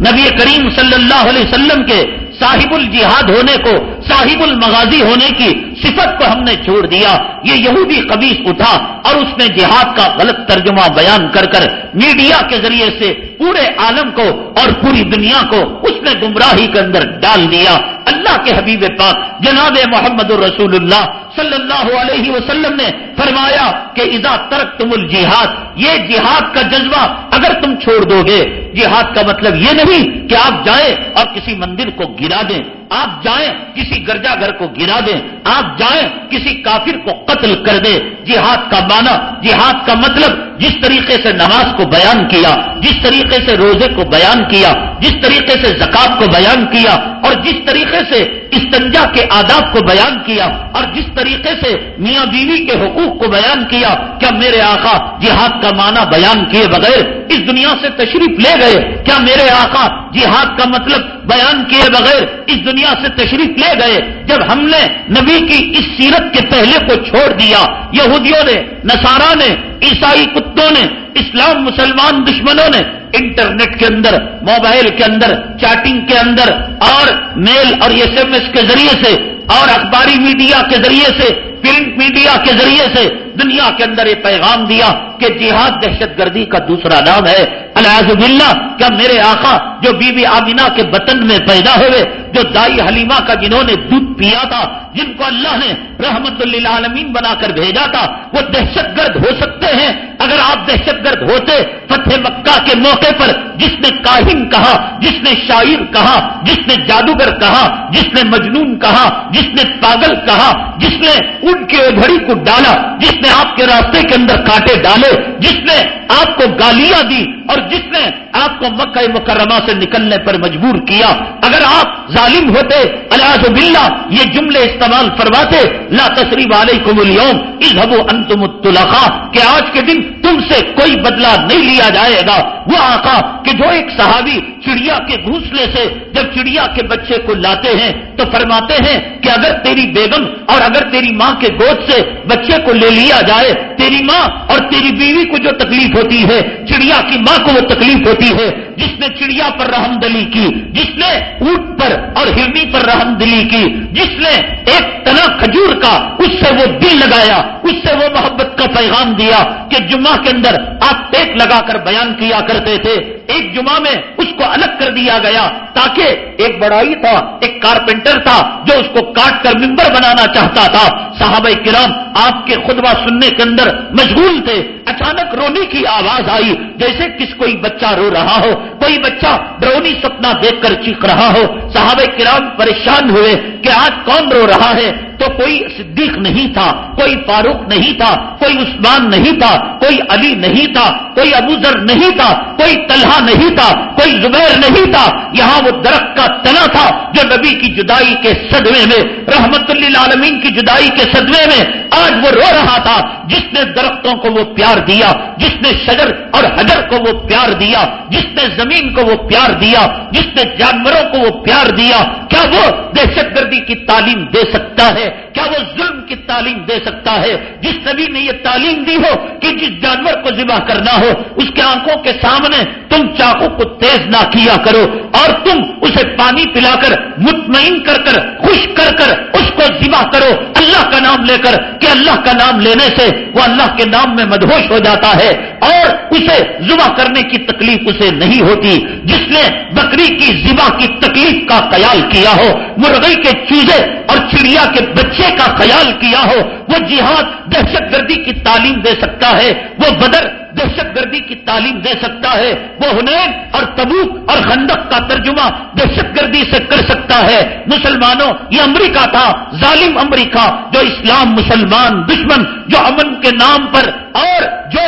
نبی کریم صلی اللہ علیہ وسلم کے صاحب الجہاد ہونے کو صاحب المغازی ہونے کی صفت کو ہم نے چھوڑ دیا۔ یہ یہودی قبیص اٹھا اور اس نے جہاد کا غلط ترجمہ بیان کر کر میڈیا کے ذریعے سے پورے عالم کو اور پوری دنیا کو اس نے گمراہی کے اندر ڈال دیا۔ اللہ کے حبیب پاک جناب محمد الرسول اللہ صلی اللہ علیہ وسلم نے فرمایا کہ اذا ترک تم الجہاد، یہ جہاد کا جذبہ اگر تم چھوڑ دو گے۔ جہاد کا مطلب یہ نہیں کہ آپ جائیں اور کسی مندر کو گرا دیں۔ آپ جائیں کسی گرجا گھر کو گرا دیں، آپ جائیں کسی کافر کو قتل کر دیں۔ جہاد کا معنی، جہاد کا مطلب جس طریقے سے نماز کو بیان کیا، جس طریقے سے روزے کو بیان کیا، جس طریقے سے زکات کو بیان کیا اور جس طریقے سے استنجا کے آداب کو بیان کیا اور جس طریقے سے میاں بیوی کے حقوق کو بیان کیا کیا میرے آقا جہاد کا معنی بیان کیے بغیر اس دنیا سے تشریف لے گئے؟ کیا میرے آقا جہاد کا مطلب بیان کیے بغیر اس دنیا سے تشریف لے گئے؟ جب ہم نے نبی کی اس سیرت کے پہلے کو چھوڑ دیا، یہودیوں نے نسارا نے، عیسائی کتوں نے، اسلام مسلمان دشمنوں نے انٹرنیٹ کے اندر، موبائل کے اندر، چیٹنگ کے اندر، اور میل اور ایس ایم ایس کے ذریعے سے، اور اخباری میڈیا کے ذریعے سے، پرنٹ میڈیا کے ذریعے سے دنیا کے اندر یہ پیغام دیا۔ کہ جہاد دہشت گردی کا دوسرا نام ہے۔ الحاظ بلّہ کیا میرے آقا جو بی بی آمینہ کے بطن میں پیدا ہوئے، جو دائی حلیمہ کا جنہوں نے دودھ پیا تھا، جن کو اللہ نے رحمت اللہ عالمین بنا کر بھیجا تھا، وہ دہشت گرد ہو سکتے ہیں۔ اگر آپ دہشت گرد ہوتے، فتح مکہ کے موقع پر جس نے کاہن کہا، جس نے شاعر کہا، جس نے جادوگر کہا، جس نے مجنون کہا، جس نے پاگل کہا، جس نے اٹھ کے گھڑی کو ڈالا، جس نے آپ کے راستے کے اندر کاٹے ڈالے جس نے آپ کو گالیاں دی اور جس نے آپ کو مکہ مکرمہ سے نکلنے پر مجبور کیا، اگر آپ ظالم ہوتے الحاظ باللہ، یہ جملے استعمال فرماتے، لا تصریف علیکم اليوم اذهبوا انتم الطلقاء کہ آج کے دن تم سے کوئی بدلہ نہیں لیا جائے گا۔ وہ آقا کہ جو ایک صحابی چڑیا کے گھونسلے سے جب چڑیا کے بچے کو لاتے ہیں تو فرماتے ہیں کہ اگر تیری بیگم اور اگر تیری ماں کے گود سے بچے کو لے لیا جائے تیری ماں اور تیری بیوی کو جو تکلیف ہوتی ہے، چڑیا کی ماں کو وہ تکلیف ہوتی ہے۔ جس نے چڑیا پر رحم دلی کی، جس نے اونٹ پر اور ہرنی پر رحم دلی کی، جس نے ایک تنا کھجور کا، اس سے وہ دل لگایا، اس سے وہ محبت کا پیغام دیا کہ جمعہ کے اندر آپ ٹیک لگا کر بیان کیا کرتے تھے۔ ایک جمعہ میں اس کو الگ کر دیا گیا تاکہ ایک بڑائی تھا، ایک کارپینٹر تھا جو اس کو کاٹ کر ممبر بنانا چاہتا تھا۔ صحابہ کرام آپ کے خطبہ سننے کے اندر مشغول تھے۔ اچانک رونے کی آواز آئی، جیسے کس کوئی بچہ رو رہا ہو، کوئی بچہ ڈرونی سپنا دیکھ کر چیخ رہا ہو۔ صحابہ کرام پریشان ہوئے کہ آج کون رو رہا ہے؟ تو کوئی صدیق نہیں تھا، کوئی فاروق نہیں تھا، کوئی عثمان نہیں تھا، کوئی علی نہیں تھا، کوئی ابو ذر نہیں تھا، کوئی طلحہ نہیں تھا، کوئی زبیر نہیں تھا۔ یہاں وہ درخت کا تنا تھا جو نبی کی جدائی کے صدمے میں، رحمت اللہ عالمین کی جدائی کے صدمے میں آج وہ رو رہا تھا۔ جس نے درختوں کو وہ پیار دیا، جس نے شجر اور حجر کو وہ پیار دیا، جس نے زمین کو وہ پیار دیا، جس نے جانوروں کو وہ پیار دیا، کیا وہ دہشت گردی کی تعلیم دے سکتا ہے؟ کیا وہ ظلم کی تعلیم دے سکتا ہے جس نبی نے یہ تعلیم دی ہو کہ جس جانور کو ذبح کرنا ہو اس کے آنکھوں کے سامنے تم چاقو کو تیز نہ کیا کرو اور تم اسے پانی پلا کر مطمئن کر کر خوش کر کر اس کو ذبح کرو۔ اللہ کا نام لے کر کہ اللہ کا نام لینے سے وہ اللہ کے نام میں مدہوش ہو جاتا ہے اور اسے ذبح کرنے کی تکلیف اسے نہیں ہوتی۔ جس نے بکری کی ذبح کی تکلیف کا خیال کیا ہو، مرغی کے چوزے اور چڑیا کے بچے کا خیال کیا ہو، وہ جہاد دہشت گردی کی تعلیم دے سکتا ہے، وہ بدر دہشت گردی کی تعلیم دے سکتا ہے، وہ ہنین اور تبوک اور خندق کا ترجمہ دہشت گردی سے کر سکتا ہے۔ مسلمانوں، یہ امریکہ تھا، ظالم امریکہ، جو اسلام مسلمان دشمن، جو امن کے نام پر اور جو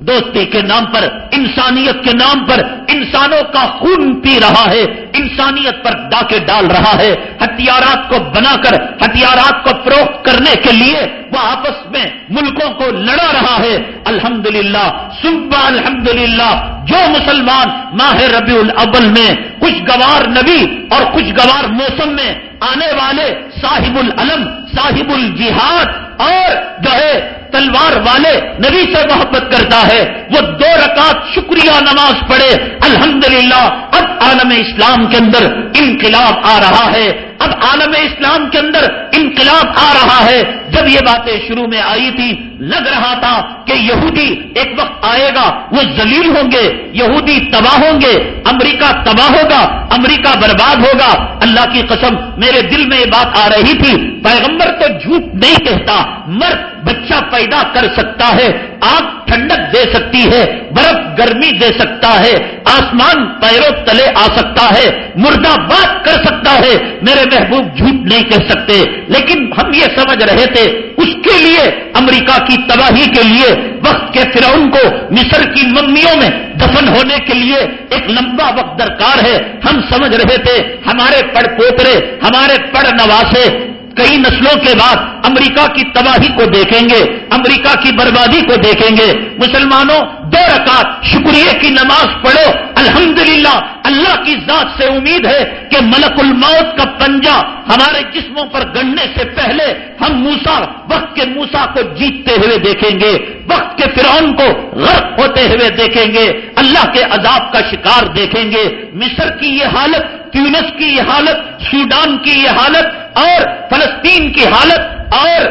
دوستی کے نام پر، انسانیت کے نام پر انسانوں کا خون پی رہا ہے، انسانیت پر ڈاکے ڈال رہا ہے۔ ہتھیارات کو بنا کر، ہتھیارات کو فروخت کرنے کے لیے وہ آپس میں ملکوں کو لڑا رہا ہے۔ الحمد للہ صبح الحمد للہ جو مسلمان ماہ ربیع الاول میں خوشگوار نبی اور خوشگوار موسم میں آنے والے صاحب العلم، صاحب الجہاد اور جو ہے تلوار والے نبی سے محبت کرتا ہے، وہ دو رکعت شکریہ نماز پڑھے، الحمدللہ، اب عالم اسلام کے اندر انقلاب آ رہا ہے۔ اب عالم اسلام کے اندر انقلاب آ رہا ہے۔ جب یہ باتیں شروع میں آئی تھی، لگ رہا تھا کہ یہودی ایک وقت آئے گا، وہ ذلیل ہوں گے، یہودی تباہ ہوں گے، امریکہ تباہ ہوگا، امریکہ برباد ہوگا۔ اللہ کی قسم، میرے دل میں یہ بات آ رہی تھی، پیغمبر تو جھوٹ نہیں کہتا، مرد بچہ پیدا کر سکتا ہے، آگ ٹھنڈک دے سکتی ہے، برف گرمی دے سکتا ہے، آسمان پیروں تلے آ سکتا ہے، مردہ بات کر سکتا ہے، میرے محبوب جھوٹ نہیں کہہ سکتے۔ لیکن ہم یہ سمجھ رہے تھے، اس کے لیے، امریکہ کی تباہی کے لیے، وقت کے فرعون کو مصر کی ممیوں میں دفن ہونے کے لیے ایک لمبا وقت درکار ہے۔ ہم سمجھ رہے تھے، ہمارے پڑ پوترے ہمارے پڑ نواسے کئی نسلوں کے بعد امریکہ کی تباہی کو دیکھیں گے، امریکہ کی بربادی کو دیکھیں گے۔ مسلمانوں، دو رکعت شکریہ کی نماز پڑھو۔ الحمدللہ، اللہ کی ذات سے امید ہے کہ ملک الموت کا پنجا ہمارے جسموں پر گڑنے سے پہلے ہم موسا وقت کے موسا کو جیتتے ہوئے دیکھیں گے۔ وقت کے فرعون کو غرق ہوتے ہوئے دیکھیں گے۔ اللہ کے عذاب کا شکار دیکھیں گے۔ مصر کی یہ حالت ٹیونس کی یہ حالت، سوڈان کی یہ حالت اور فلسطین کی حالت اور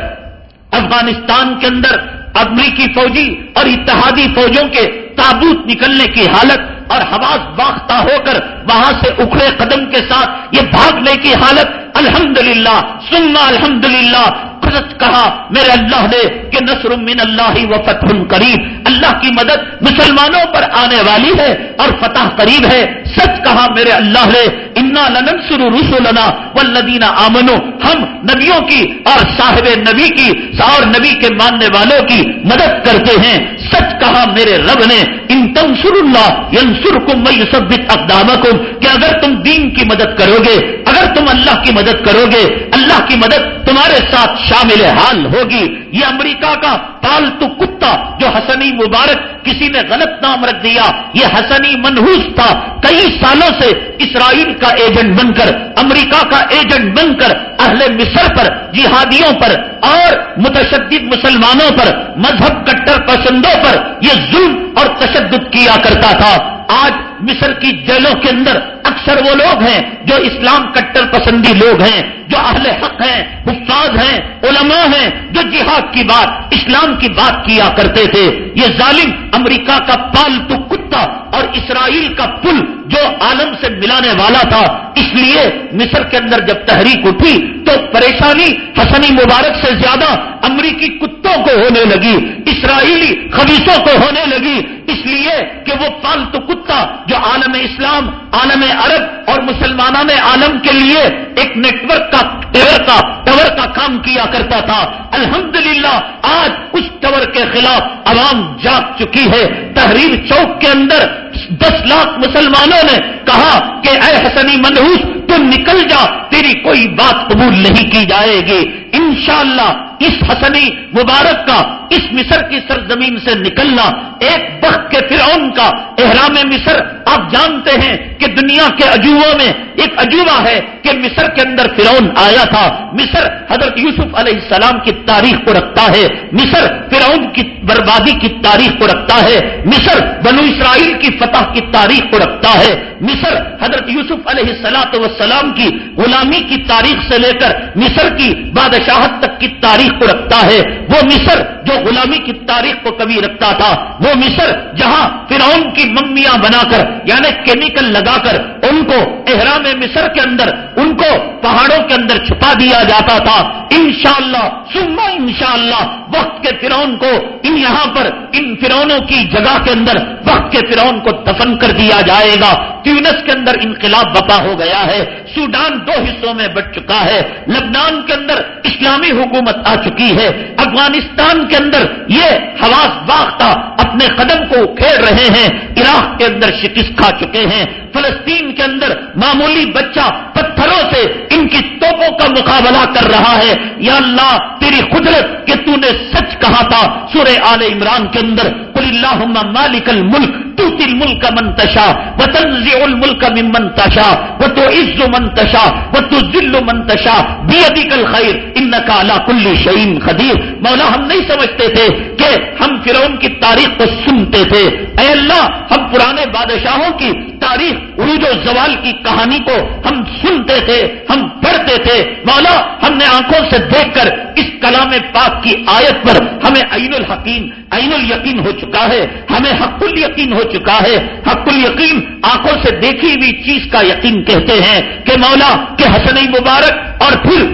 افغانستان کے اندر امریکی فوجی اور اتحادی فوجوں کے تابوت نکلنے کی حالت اور حواس باختہ ہو کر وہاں سے اکھڑے قدم کے ساتھ یہ بھاگنے کی حالت، الحمدللہ سننا الحمدللہ سچ کہا، میرے اللہ نے کہ نصر من اللہ و فتح قریب اللہ کی مدد مسلمانوں پر آنے والی ہے اور فتح قریب ہے۔ سچ کہا، میرے اللہ نے، انا لننصر رسولنا والذین آمنو ہم نبیوں کی اور صاحب نبی کی اور نبی کے ماننے والوں کی مدد کرتے ہیں۔ سچ کہا، میرے رب نے، ان تنصر اللہ ینصرکم ویثبت اقدامکم کہ اگر تم دین کی مدد کرو گے، اگر تم اللہ کی مدد کرو گے، اللہ کی مدد تمہارے ساتھ شامل حال ہوگی۔ یہ امریکہ کا پالتو کتا جو حسنی مبارک کسی نے غلط نام رکھ دیا، یہ حسنی منحوس تھا۔ کئی سالوں سے اسرائیل کا ایجنٹ بن کر، امریکہ کا ایجنٹ بن کر اہل مصر پر، جہادیوں پر اور متشدد مسلمانوں پر، مذہب کٹر پسندوں پر یہ ظلم اور تشدد کیا کرتا تھا۔ آج مصر کی جیلوں کے اندر اکثر وہ لوگ ہیں جو اسلام کٹر پسندی لوگ ہیں۔ جو اہل حق ہیں حفاظ ہیں، علماء ہیں، جو جہاد کی بات، اسلام کی بات کیا کرتے تھے، یہ ظالم امریکہ کا پالتو کتا اور اسرائیل کا پل جو عالم سے ملانے والا تھا، اس لیے مصر کے اندر جب تحریک اٹھی تو پریشانی، حسنی مبارک سے زیادہ امریکی کتوں کو ہونے لگی، اسرائیلی خبیصوں کو ہونے لگی، اس لیے کہ وہ پالتو کتا جو عالم اسلام، عالم عرب اور مسلمانوں عالم کے لیے ایک نیٹ ورک کا ٹور کا ٹور کا کام کیا کرتا تھا۔ الحمدللہ، آج اس ٹور کے خلاف عوام جاگ چکی ہے۔ تحریر چوک کے اندر دس لاکھ مسلمانوں نے کہا کہ اے حسنی منحوس تم نکل جا، تیری کوئی بات قبول نہیں کی جائے گی۔ انشاءاللہ، اس حسنی مبارک کا، اس مصر کی سرزمین سے نکلنا ایک وقت کے فرعون کا احرام مصر۔ آپ جانتے ہیں کہ دنیا کے عجوبوں میں ایک عجوبہ ہے کہ مصر کے اندر فرعون آیا تھا۔ مصر حضرت یوسف علیہ السلام کی تاریخ کو رکھتا ہے۔ مصر فرعون کی بربادی کی تاریخ کو رکھتا ہے۔ مصر بنو اسرائیل کی فتح کی تاریخ کو رکھتا ہے۔ مصر حضرت یوسف علیہ السلاط وسلام کی غلامی کی تاریخ سے لے کر مصر کی بادشاہت تک کی تاریخ کو رکھتا ہے۔ وہ مصر جو غلامی کی تاریخ کو کبھی رکھتا تھا، وہ مصر جہاں فرعون کی ممیاں بنا کر یعنی کیمیکل لگا کر، ان کو احرام مصر کے اندر، ان کو پہاڑوں کے اندر چھپا دیا جاتا تھا۔ انشاءاللہ سما انشاءاللہ، وقت کے فرعون کو ان یہاں پر، ان فرعونوں کی جگہ کے اندر، وقت کے فرعون کو کو دفن کر دیا جائے گا۔ ٹیونس کے اندر انقلاب بپا ہو گیا ہے۔ سوڈان دو حصوں میں بٹ چکا ہے۔ لبنان کے اندر اسلامی حکومت آ چکی ہے۔ افغانستان کے اندر یہ حواس باختہ اپنے قدم کو کھیل رہے ہیں۔ عراق کے اندر شکست کھا چکے ہیں۔ فلسطین کے اندر معمولی بچہ پتھروں سے ان کی توپوں کا مقابلہ کر رہا ہے۔ یا اللہ، تیری قدرت کہ تو نے سچ کہا تھا۔ سورہ آل عمران کے اندر قل اللہ مالک الملک، تو تل ملک منتشا و تنزع الملک من منتشا و تو عز منتشا و تو ذل منتشا بی ادیک الخیر انکا علا کل شعین خدیر مولا، ہم نہیں سمجھتے تھے کہ ہم فرعون کی تاریخ کو سنتے تھے۔ اے اللہ، ہم پرانے بادشاہوں کی تاریخ، عروج و زوال کی کہانی کو ہم سنتے تھے، ہم پڑھتے تھے۔ مولا، ہم نے آنکھوں سے دیکھ کر اس کلام پاک کی آیت پر ہمیں عین الحکیم عین الیقین ہو چکا ہے، ہمیں حق الیقین ہو چکا ہے۔ حق الیقین، آنکھوں سے دیکھی ہوئی چیز کا یقین کہتے ہیں کہ مولا کہ حسن مبارک اور پھر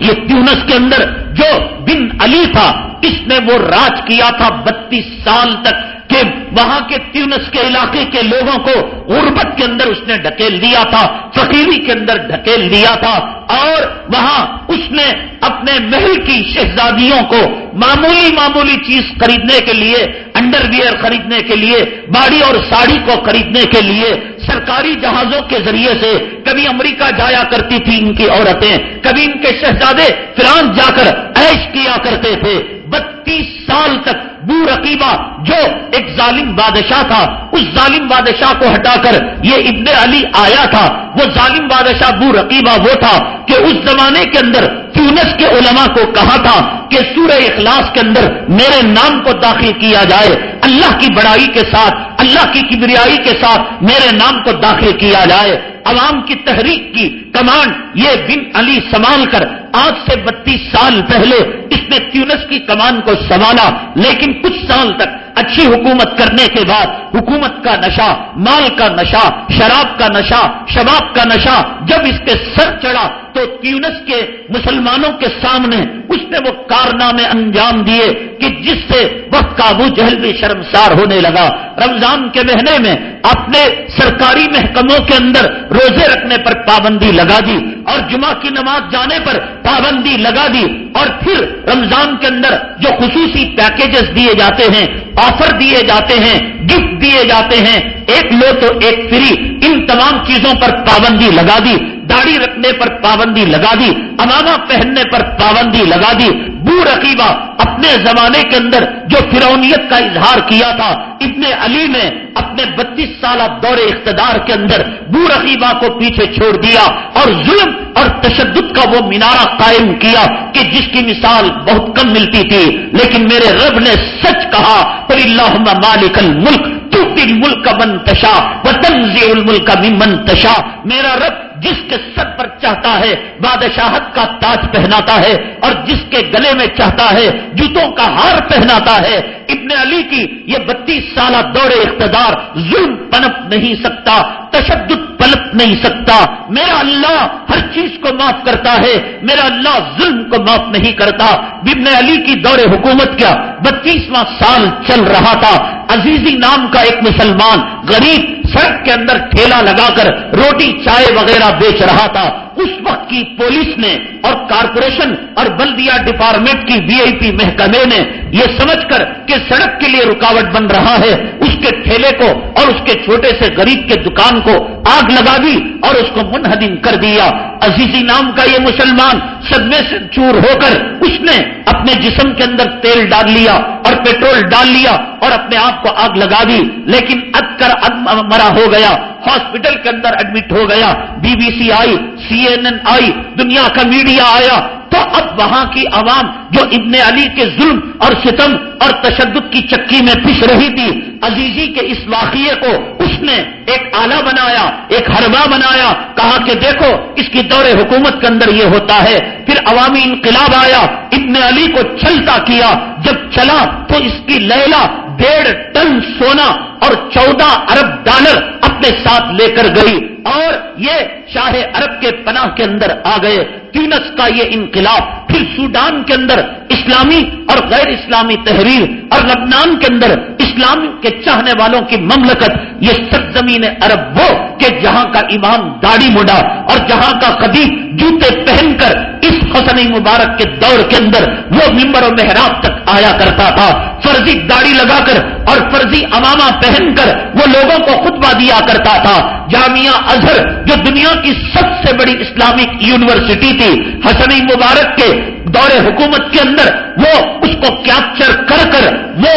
یہ تیونس کے اندر جو بن علی تھا، اس نے وہ راج کیا تھا بتیس سال تک کہ وہاں کے تیونس کے علاقے کے لوگوں کو غربت کے اندر اس نے ڈھکیل دیا تھا، فقیری کے اندر ڈھکیل دیا تھا اور وہاں اس نے اپنے محل کی شہزادیوں کو معمولی معمولی چیز خریدنے کے لیے انڈر ویئر خریدنے کے لیے، باڑی اور ساڑی کو خریدنے کے لیے سرکاری جہازوں کے ذریعے سے کبھی امریکہ جایا کرتی تھی ان کی عورتیں، کبھی ان کے شہزادے فرانس جا کر ایش کیا کرتے تھے۔ بتیس سال تک بو رقیبہ جو ایک ظالم بادشاہ تھا، اس ظالم بادشاہ کو ہٹا کر یہ ابن علی آیا تھا۔ وہ ظالم بادشاہ بو رقیبہ وہ تھا کہ اس زمانے کے اندر تیونس کے علماء کو کہا تھا کہ سورہ اخلاص کے اندر میرے نام کو داخل کیا جائے۔ اللہ کی بڑائی کے ساتھ، اللہ کی کبریائی کے ساتھ میرے نام کو داخل کیا جائے۔ عوام کی تحریک کی کمانڈ یہ بن علی سنبھال کر آج سے بتیس سال پہلے اس نے تیونس کی کمان کو سنبھالا، لیکن کچھ سال تک اچھی حکومت کرنے کے بعد حکومت کا نشہ، مال کا نشہ، شراب کا نشہ، شباب کا نشہ جب اس کے سر چڑھا تو تیونس کے مسلمانوں کے سامنے اس نے وہ کارنامے انجام دیے کہ جس سے وقت کا جہل بھی شرمسار ہونے لگا۔ رمضان کے مہینے میں اپنے سرکاری محکموں کے اندر روزے رکھنے پر پابندی لگا دی اور جمعہ کی نماز جانے پر پابندی لگا دی اور پھر رمضان کے اندر جو خصوصی پیکیجز دیے جاتے ہیں آفر دیے جاتے ہیں گفٹ دیے جاتے ہیں، ایک لو تو ایک فری، ان تمام چیزوں پر پابندی لگا دی۔ داڑھی رکھنے پر پابندی لگا دی، امامہ پہننے پر پابندی لگا دی۔ بو رقیبہ اپنے زمانے کے اندر جو فرونیت کا اظہار کیا تھا، ابن علی نے اپنے بتیس سالہ دور اقتدار کے اندر بو رقیبہ کو پیچھے چھوڑ دیا اور ظلم اور تشدد کا وہ مینارہ قائم کیا کہ جس کی مثال بہت کم ملتی تھی۔ لیکن میرے رب نے سچ کہا پر اللہ مالک الملک تو ملک کا منتشا و تنزی الملک کا بھی منتشا میرا رب جس کے سر پر چاہتا ہے، بادشاہت کا تاج پہناتا ہے اور جس کے گلے میں چاہتا ہے، جوتوں کا ہار پہناتا ہے۔ ابن علی کی یہ بتیس سالہ دور اقتدار ظلم پنپ نہیں سکتا، تشدد پلپ نہیں سکتا۔ میرا اللہ ہر چیز کو معاف کرتا ہے، میرا اللہ ظلم کو معاف نہیں کرتا۔ ابن علی کی دور حکومت کیا؟ بتیسواں سال چل رہا تھا۔ عزیزی نام کا ایک مسلمان غریب سڑک کے اندر ٹھیلا لگا کر روٹی، چائے وغیرہ بیچ رہا تھا۔ اس وقت کی پولیس نے اور کارپوریشن اور بلدیا ڈپارٹمنٹ کی وی آئی پی محکمے نے یہ سمجھ کر کہ سڑک کے لیے رکاوٹ بن رہا ہے۔ اس کے ٹھیلے کو اور اس کے چھوٹے سے غریب کے دکان کو آگ لگا دی اور اس کو منہدم کر دیا۔ عزیزی نام کا یہ مسلمان صدمے سے چور ہو کر اس نے اپنے جسم کے اندر تیل ڈال لیا اور پیٹرول ڈال لیا اور اپنے آپ کو آگ لگا دی، لیکن اد کر اد مرا ہو گیا، ہاسپٹل کے اندر ایڈمٹ ہو گیا B B C I C N N I, دنیا کا میڈیا آیا تو اب وہاں کی عوام جو ابن علی کے ظلم اور ستم اور تشدد کی چکی میں پس رہی تھی، عزیزی کے اس واقعے کو اس نے ایک آلہ بنایا، ایک ہربا بنایا، کہا کہ دیکھو، اس کی دور حکومت کے اندر یہ ہوتا ہے۔ پھر عوامی انقلاب آیا، ابن علی کو چلتا کیا۔ جب چلا تو اس کی لیلا ڈیڑھ ٹن سونا اور چودہ ارب ڈالر اپنے ساتھ لے کر گئی۔ اور یہ شاہ عرب کے پناہ کے اندر آ گئے۔ تینس کا یہ انقلاب پھر سوڈان کے اندر اسلامی اور غیر اسلامی تحریر اور لبنان کے اندر اسلام کے چاہنے والوں کی مملکت، یہ سب زمین عرب وہ کہ جہاں کا امام داڑھی مڈا اور جہاں کا قدیم جوتے پہن کر اس حسن مبارک کے دور کے اندر وہ ممبر و محراب تک آیا کرتا تھا۔ فرضی داڑھی لگا کر اور فرضی امامہ پہن کر وہ لوگوں کو خطبہ دیا کرتا تھا۔ جامعہ اظہر جو دنیا کی سب سے بڑی اسلامک یونیورسٹی تھی حسنی مبارک کے دور حکومت کے اندر، وہ اس کو کیپچر کر کر وہ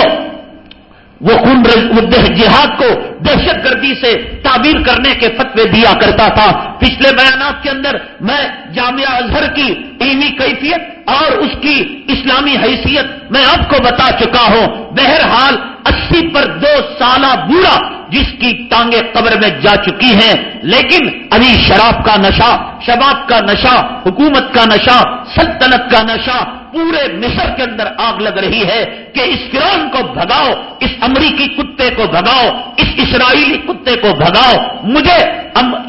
وہ خون جہاد کو دہشت گردی سے تعبیر کرنے کے فتوے دیا کرتا تھا۔ پچھلے بیانات کے اندر میں جامعہ اظہر کی علمی کیفیت اور اس کی اسلامی حیثیت میں آپ کو بتا چکا ہوں۔ بہرحال اسی پر دو سالہ بوڑھا جس کی ٹانگیں قبر میں جا چکی ہیں، لیکن ابھی شراب کا نشہ، شباب کا نشہ، حکومت کا نشہ، سلطنت کا نشہ پورے مصر کے اندر آگ لگ رہی ہے کہ اس فرون کو بھگاؤ، اس امریکی کتے کو بھگاؤ، اس اسرائیلی کتے کو بھگاؤ۔ مجھے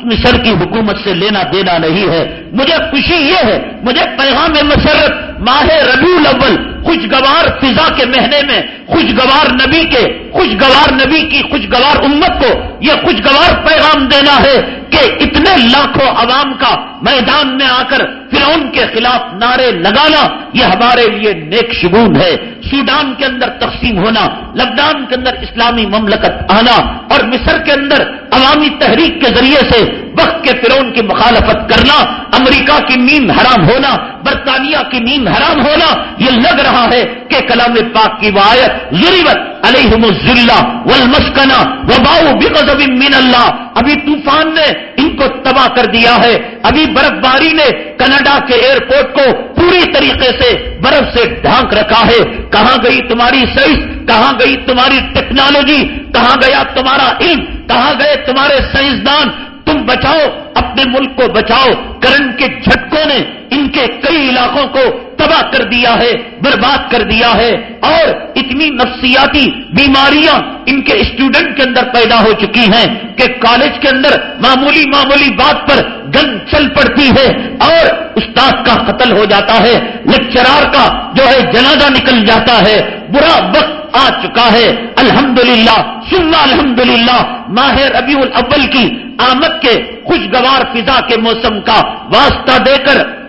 مصر کی حکومت سے لینا دینا نہیں ہے۔ مجھے خوشی یہ ہے، مجھے پیغام مسرت ماہ ربیع الاول خوشگوار فضا کے مہینے میں، خوشگوار نبی کے، خوشگوار نبی کی خوشگوار امت کو یہ خوشگوار پیغام دینا ہے کہ اتنے لاکھوں عوام کا میدان میں آ کر فرعون کے خلاف نعرے لگانا یہ ہمارے لیے نیک شگون ہے۔ سوڈان کے اندر تقسیم ہونا، لبنان کے اندر اسلامی مملکت آنا اور مصر کے اندر عوامی تحریک کے ذریعے سے وقت کے فرون کی مخالفت کرنا، امریکہ کی نیند حرام ہونا، برطانیہ کی نیند حرام ہونا، یہ لگ رہا ہے کہ کلام پاک کی وایت، ضرورت علیہم الزلہ والمسکنہ وباؤ بغضب من اللہ۔ ابھی طوفان تباہ کر دیا ہے۔ ابھی برف باری نے کینیڈا کے ایئرپورٹ کو پوری طریقے سے برف سے ڈھانک رکھا ہے۔ کہاں گئی تمہاری سائنس؟ کہاں گئی تمہاری ٹیکنالوجی؟ کہاں گیا تمہارا علم؟ کہاں گئے تمہارے سائنسدان؟ تم بچاؤ، اپنے ملک کو بچاؤ۔ کرنٹ کے جھٹکوں نے ان کے کئی علاقوں کو تباہ کر دیا ہے، برباد کر دیا ہے۔ اور اتنی نفسیاتی بیماریاں ان کے اسٹوڈنٹ کے اندر پیدا ہو چکی ہیں کہ کالج کے اندر معمولی معمولی بات پر گن چل پڑتی ہے اور استاد کا قتل ہو جاتا ہے، لیکچرار کا جو ہے جنازہ نکل جاتا ہے۔ برا وقت آ چکا ہے۔ الحمدللہ للہ الحمد للہ ماہ ربیع الاول کی آمد کے خوشگوار فضا کے موسم کا واسطہ دے کر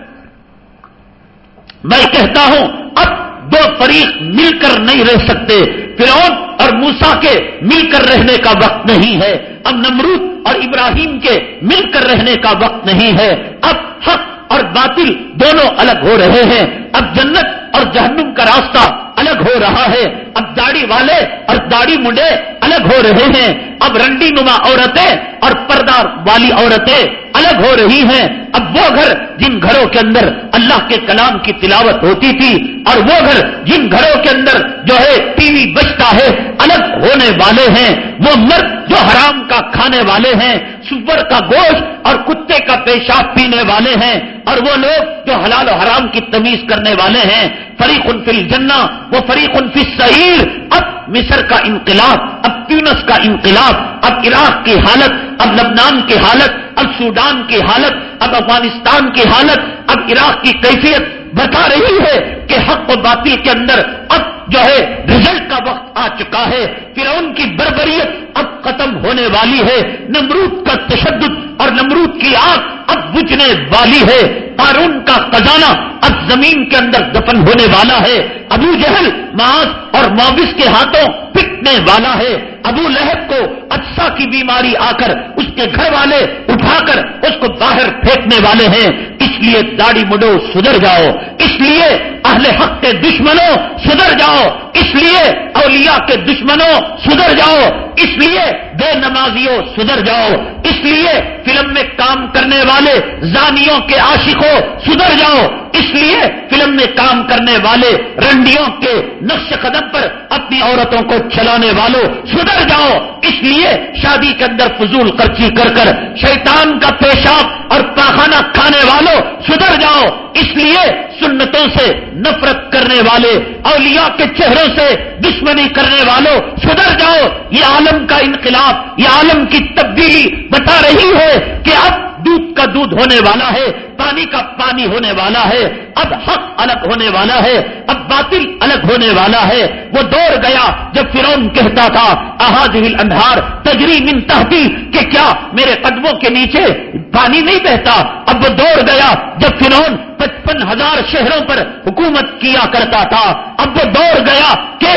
میں کہتا ہوں، اب دو فریق مل کر نہیں رہ سکتے۔ فرعون اور موسا کے مل کر رہنے کا وقت نہیں ہے۔ اب نمرود اور ابراہیم کے مل کر رہنے کا وقت نہیں ہے۔ اب حق اور باطل دونوں الگ ہو رہے ہیں۔ اب جنت اور جہنم کا راستہ الگ ہو رہا ہے۔ اب داڑھی والے اور داڑھی منڈے الگ ہو رہے ہیں۔ اب رنڈی نما عورتیں اور پردار والی عورتیں الگ ہو رہی ہیں۔ اب وہ گھر جن گھروں کے اندر اللہ کے کلام کی تلاوت ہوتی تھی اور وہ گھر جن گھروں کے اندر جو ہے ٹی وی بچتا ہے الگ ہونے والے ہیں۔ وہ مرد جو حرام کا کھانے والے ہیں، سور کا گوشت اور کتے کا پیشاب پینے والے ہیں۔ اور وہ لوگ جو حلال و حرام کی تمیز کرنے والے ہیں۔ فریق فی الجنہ وہ فریق فی السعیر۔ اب مصر کا انقلاب، اب تیونس کا انقلاب، اب عراق کی حالت، اب لبنان کی حالت، اب سوڈان کی حالت، اب افغانستان کی حالت، اب عراق کی کیفیت بتا رہی ہے کہ حق و باطل کے اندر اب جو ہے رزلٹ کا وقت آ چکا ہے۔ پھر ان کی بربریت اب ختم ہونے والی ہے۔ نمرود کا تشدد اور نمرود کی آگ اب بجنے والی ہے۔ قارون کا خزانہ اب زمین کے اندر دفن ہونے والا ہے۔ ابو جہل ماس اور موبس کے ہاتھوں پٹنے والا ہے۔ ابو لہب کو اچھا کی بیماری آ کر اس کے گھر والے اٹھا کر اس کو باہر پھینکنے والے ہیں۔ اس لیے داڑی مڈو سدھر جاؤ۔ اس لیے اہل حق کے دشمنوں سدھر جاؤ، اس لیے اولیاء کے دشمنوں سدھر جاؤ، اس لیے بے نمازیوں سدھر جاؤ، اس لیے فلم میں کام کرنے والے زانیوں کے عاشقوں سدھر جاؤ، اس لیے فلم میں کام کرنے والے رنڈیوں کے نقش قدم پر اپنی عورتوں کو چلانے والوں سدھر جاؤ، اس لیے شادی کے اندر فضول خرچی کر کر شیطان کا پیشاب اور پاخانہ کھانے والوں سدھر جاؤ۔ اس لیے سنتوں سے نفرت کرنے والے، اولیاء کے چہروں سے دشمنی کرنے والوں، سدھر جاؤ۔ یہ عالم کا انقلاب، یہ عالم کی تبدیلی بتا رہی ہے کہ اب دودھ کا دودھ ہونے والا ہے، پانی کا پانی ہونے والا ہے، اب حق الگ ہونے والا ہے، اب باطل الگ ہونے والا ہے۔ وہ دور گیا جب فرون کہتا تھا احاظ اندھار تجری من تحتی، کہ کیا میرے قدموں کے نیچے پانی نہیں بہتا؟ اب وہ دور گیا جب فرون پچپن ہزار شہروں پر حکومت کیا کرتا تھا۔ اب وہ دور گیا کہ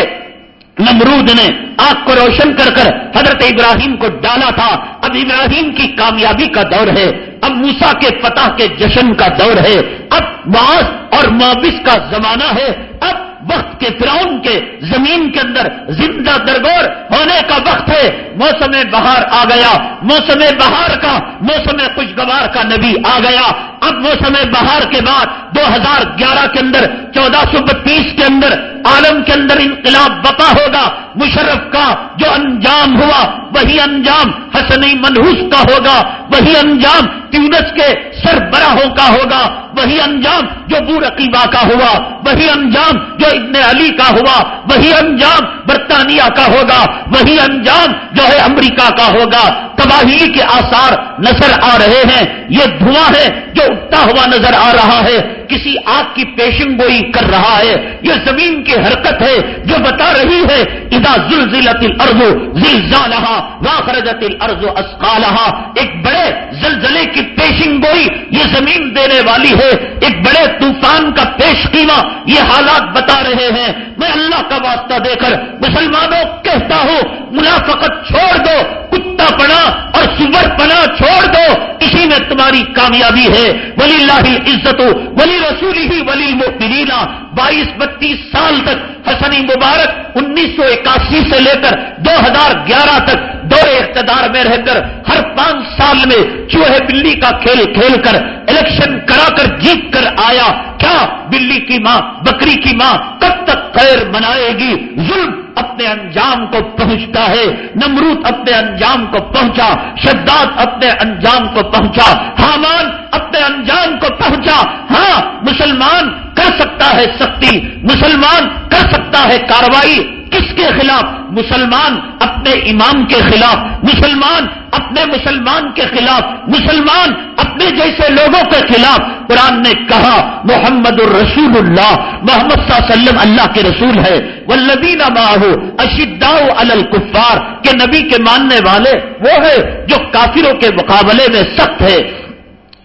نمرود نے آگ کو روشن کر کر حضرت ابراہیم کو ڈالا تھا۔ اب ابراہیم کی کامیابی کا دور ہے۔ اب موسا کے فتح کے جشن کا دور ہے۔ اب باس اور مابس کا زمانہ ہے۔ اب وقت کے فرعون کے زمین کے اندر زندہ درگور ہونے کا وقت ہے۔ موسم بہار آ گیا۔ موسم بہار کا، موسم خوشگوار کا نبی آ گیا۔ اب موسم بہار کے بعد دو ہزار گیارہ کے اندر، چودہ سو بتیس کے اندر عالم کے اندر انقلاب بپا ہوگا، مشرف کا جو انجام ہوا، وہی انجام حسنی منحوس کا ہوگا، وہی انجام تیونس کے سربراہوں کا ہوگا، وہی انجام جو رقیبہ کا ہوا، وہی انجام جو ابن علی کا ہوا، وہی انجام برطانیہ کا ہوگا، وہی انجام جو ہے امریکہ کا ہوگا۔ تباہی کے آثار نظر آ رہے ہیں، یہ دھواں ہے جو اٹھتا ہوا نظر آ رہا ہے۔ کسی آگ کی پیشن گوئی کر رہا ہے، یہ زمین کی حرکت ہے جو بتا رہی ہے ادا زلزلت الارض زلزالہا واخرجت الارض اسقالہا۔ ایک بڑے زلزلے کی پیشن گوئی یہ زمین دینے والی ہے، ایک بڑے طوفان کا پیش قیمہ یہ حالات بتا رہے ہیں۔ میں اللہ کا واسطہ دے کر مسلمانوں کہتا ہوں، منافقت چھوڑ دو، کتا پنا اور سور پنا چھوڑ دو۔ اسی میں تمہاری کامیابی ہے۔ ولی اللہ عزت ولی رسولی ہی ولی مبینہ بائیس بتیس سال تک حسنی مبارک انیس سو اکاسی سے لے کر دو ہزار گیارہ تک دور اقتدار میں رہ کر ہر پانچ سال میں چوہے بلی کا کھیل کھیل کر الیکشن کرا کر جیت کر آیا۔ کیا بلی کی ماں، بکری کی ماں کب تک خیر منائے گی؟ ظلم اپنے انجام کو پہنچتا ہے۔ نمرود اپنے انجام کو پہنچا۔ شداد اپنے انجام کو پہنچا۔ حامان اپنے انجام کو پہنچا۔ ہاں مسلمان کر سکتا ہے سختی، مسلمان کر سکتا ہے کاروائی کس کے خلاف؟ مسلمان اپنے امام کے خلاف، مسلمان اپنے مسلمان کے خلاف، مسلمان اپنے جیسے لوگوں کے خلاف۔ قرآن نے کہا، محمد الرسول اللہ، محمد صلی اللہ علیہ وسلم اللہ کے رسول ہے۔ ولدینہ باہو اشدا الکفار کے نبی کے ماننے والے وہ ہے جو کافروں کے مقابلے میں سخت ہے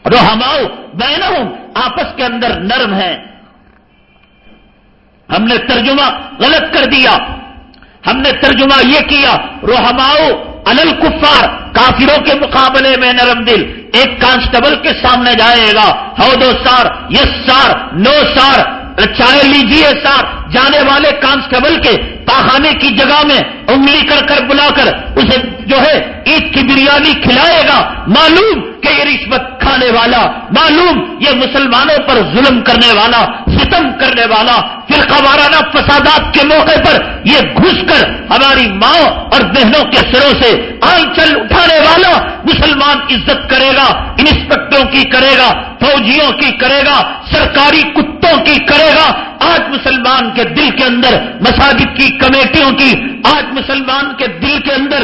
روحماؤ بہنوں آپس کے اندر نرم ہے ہم نے ترجمہ غلط کر دیا۔ ہم نے ترجمہ یہ کیا روحماؤ الل کافروں کے مقابلے میں نرم دل۔ ایک کانسٹیبل کے سامنے جائے گا، ہو دو سار، یس سار، نو سار اچھا، چائے لیجیے سار۔ جانے والے کانسٹیبل کے پاخانے کی جگہ میں انگلی کر کر بلا کر اسے جو ہے عید کی بریانی کھلائے گا۔ معلوم کہ یہ رشوت کھانے والا، معلوم یہ مسلمانوں پر ظلم کرنے والا، ستم کرنے والا پھر وارانہ فسادات کے موقع پر یہ گھس کر ہماری ماں اور بہنوں کے سروں سے آنچل اٹھانے والا مسلمان عزت کرے گا انسپیکٹروں کی کرے گا، فوجیوں کی کرے گا، سرکاری کتوں کی کرے گا۔ آج مسلمان کے دل کے اندر مساجد کی کمیٹیوں کی، آج مسلمان کے دل کے اندر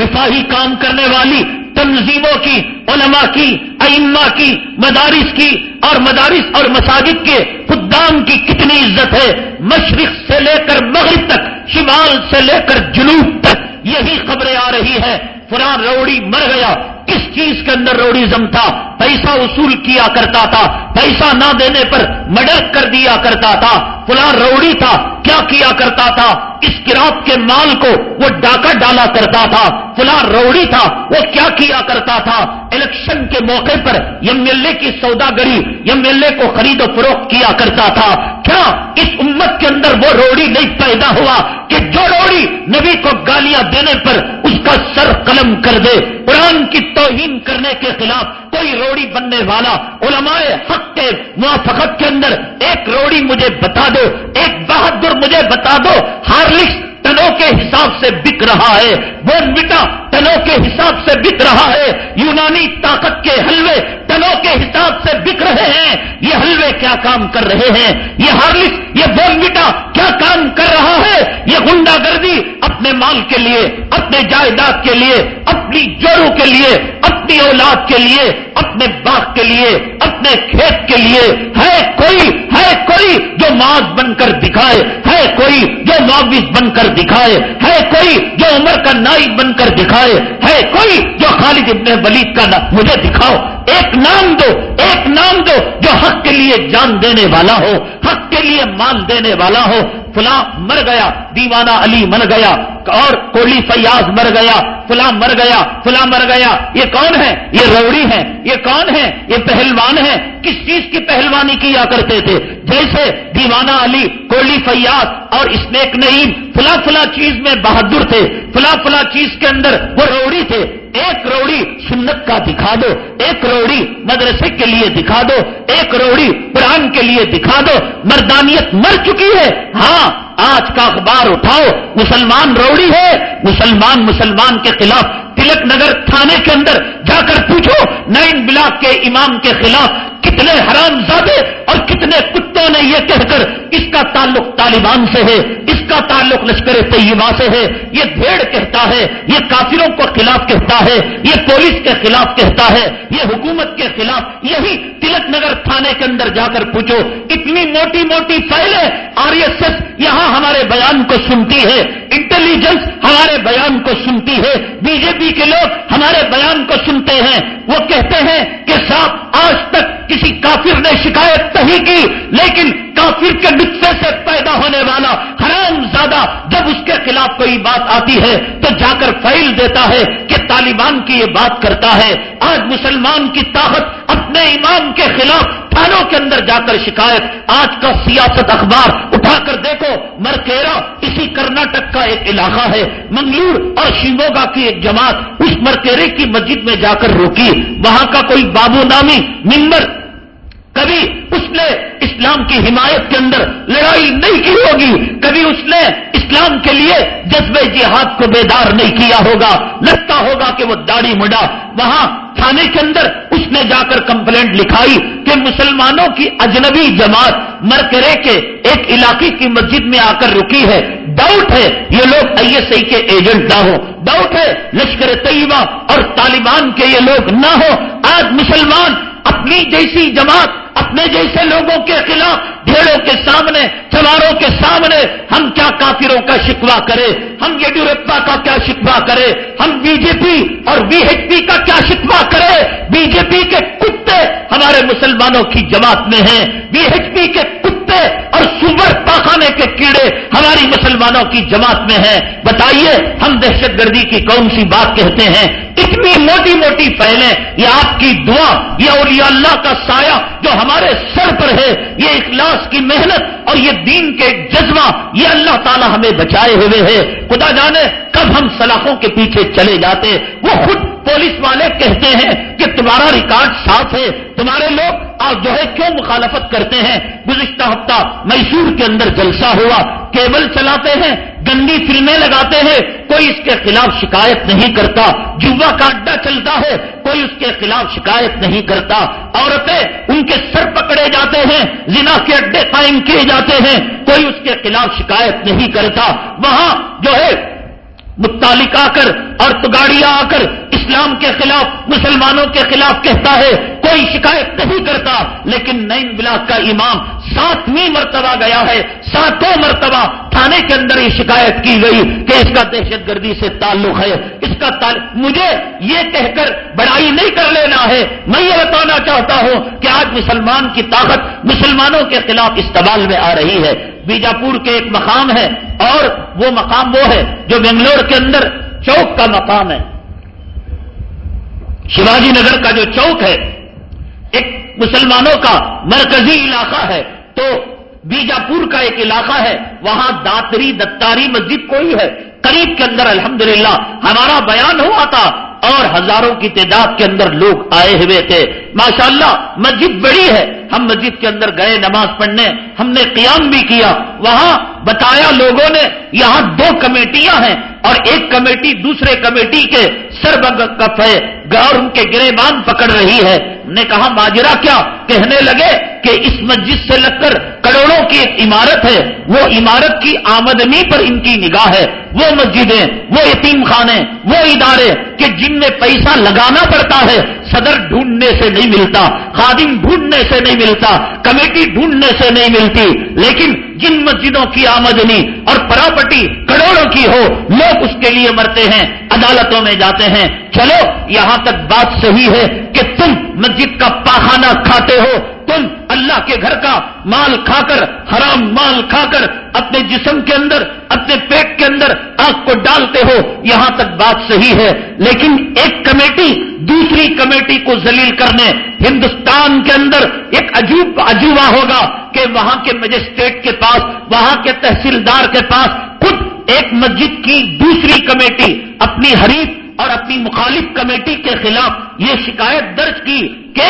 رفاہی کام کرنے والی، تنظیموں کی، علماء کی، ائمہ کی، مدارس کی اور مدارس اور مساجد کے خدام کی کتنی عزت ہے۔ مشرق سے لے کر مغرب تک، شمال سے لے کر جنوب تک، یہی خبریں آ رہی ہیں۔ فران روڑی مر گیا۔ کس چیز کے اندر روڑیزم تھا، پیسہ وصول کیا کرتا تھا، پیسہ نہ دینے پر مڈر کر دیا کرتا تھا فلاں روڑی تھا، کیا کیا کرتا تھا؟ اس کراپ کے مال کو وہ ڈاکہ ڈالا کرتا تھا فلاں روڑی تھا، وہ کیا کیا کرتا تھا؟ الیکشن کے موقع پر ایم ایل اے کی سوداگری، ایم ایل اے کو خرید و فروخت کیا کرتا تھا۔ کیا اس امت کے اندر وہ روڑی نہیں پیدا ہوا کہ جو روڑی نبی کو گالیاں دینے پر اس کا سر قلم کر دے؟ قرآن کی توہین کرنے کے خلاف کوئی روڑی بننے والا علماء حق کے موافقت کے اندر ایک روڑی مجھے بتا دو، ایک بہادر مجھے بتا دو ہارلکس ٹنوں کے حساب سے بک رہا ہے۔ بون مٹا ٹنوں کے حساب سے بک رہا ہے۔ یونانی طاقت کے حلوے ٹنوں کے حساب سے بک رہے ہیں۔ یہ حلوے کیا کام کر رہے ہیں؟ یہ ہارلکس یہ بون مٹا کیا کام کر رہا ہے؟ یہ گنڈا گردی اپنے مال کے لیے، اپنے جائیداد کے لیے، اپنی جوڑوں کے لیے، اپنی اولاد کے لیے، اپنے باغ کے لیے، اپنے کھیت کے لیے۔ ہے کوئی ہے کوئی جو معاذ بن کر دکھائے، ہے کوئی جو معاوض بن کر دکھائے ہے کوئی جو عمر کا نائب بن کر دکھائے، ہے کوئی جو خالد ابن ولید کا مجھے دکھاؤ، ایک نام دو ایک نام دو جو حق کے لیے جان دینے والا ہو، حق کے لیے مان دینے والا ہو۔ فلاں مر گیا، دیوانہ علی مر گیا، اور کولی فیاض مر گیا، فلاں مر گیا، فلاں مر گیا۔ یہ کون ہے یہ روڑی ہے یہ کون ہے یہ پہلوان ہے کس چیز کی پہلوانی کیا کرتے تھے؟ جیسے دیوانہ علی، کولی فیاض اور اسنیک نعیم، فلاں فلاں چیز میں بہادر تھے۔ فلاں فلاں چیز کے اندر وہ روڑی تھے۔ ایک روڑی سنت کا دکھا دو، ایک روڑی مدرسے کے لیے دکھا دو، ایک روڑی قرآن کے لیے دکھا دو، مردانیت مر چکی ہے۔ ہاں آج کا اخبار اٹھاؤ، مسلمان روڑی ہے، مسلمان مسلمان کے خلاف تلک نگر تھانے کے اندر جا کر پوچھو، نائن بلاک کے امام کے خلاف کتنے حرام زادے اور کتنے کتوں نے یہ کہہ کر اس کا تعلق طالبان سے ہے، اس کا تعلق لشکر طیبہ سے ہے۔ یہ بھیڑ کہتا ہے، یہ کافروں کو خلاف کہتا ہے، یہ پولیس کے خلاف کہتا ہے، یہ حکومت کے خلاف یہی تلک نگر تھانے کے اندر جا کر پوچھو۔ اتنی موٹی موٹی فائلیں آر ایس ایس یہاں ہمارے بیان کو سنتی ہے انٹیلیجنس ہمارے بیان کو سنتی ہے۔ بی جے پی کے لوگ ہمارے بیان کو سنتے ہیں۔ وہ کہتے ہیں کہ صاحب، آج تک کسی کافر نے شکایت نہیں کی، لیکن کافر کے نقصے سے پیدا ہونے والا حرام زیادہ جب اس کے خلاف کوئی بات آتی ہے تو جا کر فائل دیتا ہے کہ طالبان کی یہ بات کرتا ہے۔ آج مسلمان کی طاقت اپنے امام کے خلاف تھانوں کے اندر جا کر شکایت۔ آج کا سیاست اخبار، اٹھا کر دیکھو مرکیرا اسی کرناٹک کا ایک علاقہ ہے۔ منگلور اور شیموگا کی ایک جماعت اس مرکیرے کی مسجد میں جا کر روکی۔ وہاں کا کوئی بابو نامی ممبر کبھی اس نے اسلام کی حمایت کے اندر لڑائی نہیں کی ہوگی، کبھی اس نے اسلام کے لیے جذبے جہاد کو بیدار نہیں کیا ہوگا، لگتا ہوگا کہ وہ داڑھی مڈا۔ وہاں تھانے کے اندر اس نے جا کر کمپلینٹ لکھائی کہ مسلمانوں کی اجنبی جماعت مرکرے کے ایک علاقے کی مسجد میں آ کر رکی ہے۔ ڈاؤٹ ہے، یہ لوگ آئی ایس آئی کے ایجنٹ نہ ہو ڈاؤٹ ہے، لشکر طیبہ اور طالبان کے یہ لوگ نہ ہو آج مسلمان اپنی جیسی جماعت اپنے جیسے لوگوں کے خلاف بھیڑوں کے سامنے چواروں کے سامنے ہم کیا کافروں کا شکوا کرے ہم یڈیورپا کا کیا شکوا کرے ہم بی جے پی اور بی ایچ پی کا کیا شکوا کرے بی جے پی کے کتے ہمارے مسلمانوں کی جماعت میں ہیں۔ بی ایچ پی کے کتے اور سور پاخانے کے کیڑے ہماری مسلمانوں کی جماعت میں ہیں۔ بتائیے، ہم دہشت گردی کی کون سی بات کہتے ہیں؟ اتنی موٹی موٹی پہلے یہ آپ کی دعا، یہ اولیاء اللہ کا سایہ جو ہمارے سر پر ہے، یہ اخلاص کی محنت اور یہ دین کے جذبہ، یہ اللہ تعالی ہمیں بچائے ہوئے ہے خدا جانے کب ہم سلاخوں کے پیچھے چلے جاتے وہ خود پولیس والے کہتے ہیں کہ تمہارا ریکارڈ صاف ہے۔ تمہارے لوگ آپ جو ہے کیوں مخالفت کرتے ہیں؟ گزشتہ ہفتہ میسور کے اندر جلسہ ہوا، کیبل چلاتے ہیں گندی فلمیں لگاتے ہیں، کوئی اس کے خلاف شکایت نہیں کرتا۔ جوا کا اڈا چلتا ہے، کوئی اس کے خلاف شکایت نہیں کرتا۔ عورتیں ان کے سر پکڑے جاتے ہیں، زنا کے اڈے قائم کیے جاتے ہیں، کوئی اس کے خلاف شکایت نہیں کرتا۔ وہاں جو ہے متعلق آ کر اور تگاڑیاں آ کر اسلام کے خلاف، مسلمانوں کے خلاف کہتا ہے، کوئی شکایت نہیں کرتا۔ لیکن نئی بلاک کا امام ساتویں مرتبہ گیا ہے، ساتوں مرتبہ تھانے کے اندر یہ شکایت کی گئی کہ اس کا دہشت گردی سے تعلق ہے۔ اس کا تعلق، مجھے یہ کہہ کر بڑائی نہیں کر لینا ہے۔ میں یہ بتانا چاہتا ہوں کہ آج مسلمان کی طاقت مسلمانوں کے خلاف استعمال میں آ رہی ہے۔ بیجاپور کے ایک مقام ہے اور وہ مقام وہ ہے جو بنگلور کے اندر چوک کا مقام ہے۔ شیواجی نگر کا جو چوک ہے، ایک مسلمانوں کا مرکزی علاقہ ہے۔ تو بیجاپور کا ایک علاقہ ہے، وہاں داتری دتاری مسجد کوئی ہے۔ قریب کے اندر الحمدللہ ہمارا بیان ہوا تھا اور ہزاروں کی تعداد کے اندر لوگ آئے ہوئے تھے۔ ماشاءاللہ مسجد بڑی ہے۔ ہم مسجد کے اندر گئے نماز پڑھنے، ہم نے قیام بھی کیا۔ وہاں بتایا لوگوں نے، یہاں دو کمیٹیاں ہیں اور ایک کمیٹی دوسرے کمیٹی کے سربگ کف ہے۔ گور ان کے گرے مان پکڑ رہی ہے۔ نے کہا، ماجرا کیا؟ کہنے لگے کہ اس مسجد سے لگ کر کروڑوں کی ایک عمارت ہے۔ وہ عمارت کی آمدنی پر ان کی نگاہ ہے۔ وہ مسجدیں، وہ یتیم خانے، وہ ادارے کہ جن میں پیسہ لگانا پڑتا ہے، صدر ڈھونڈنے سے نہیں ملتا خادم ڈھونڈنے سے نہیں ملتا کمیٹی ڈھونڈنے سے نہیں ملتی لیکن جن مسجدوں کی آمدنی اور پراپرٹی کروڑوں کی ہو، لوگ اس کے لیے مرتے ہیں، عدالتوں میں جاتے ہیں۔ چلو، یہاں تک بات صحیح ہے کہ تم مسجد کا پاخانہ کھاتے ہو۔ تم اللہ کے گھر کا مال کھا کر حرام مال کھا کر اپنے جسم کے اندر، اپنے پیٹ کے اندر آنکھ کو ڈالتے ہو۔ یہاں تک بات صحیح ہے۔ لیکن ایک کمیٹی دوسری کمیٹی کو ذلیل کرنے، ہندوستان کے اندر ایک عجیب عجوبہ ہوگا۔ کہ وہاں کے مجسٹریٹ کے پاس، وہاں کے تحصیلدار کے پاس خود ایک مسجد کی دوسری کمیٹی، اپنی حریف اور اپنی مخالف کمیٹی کے خلاف یہ شکایت درج کی کہ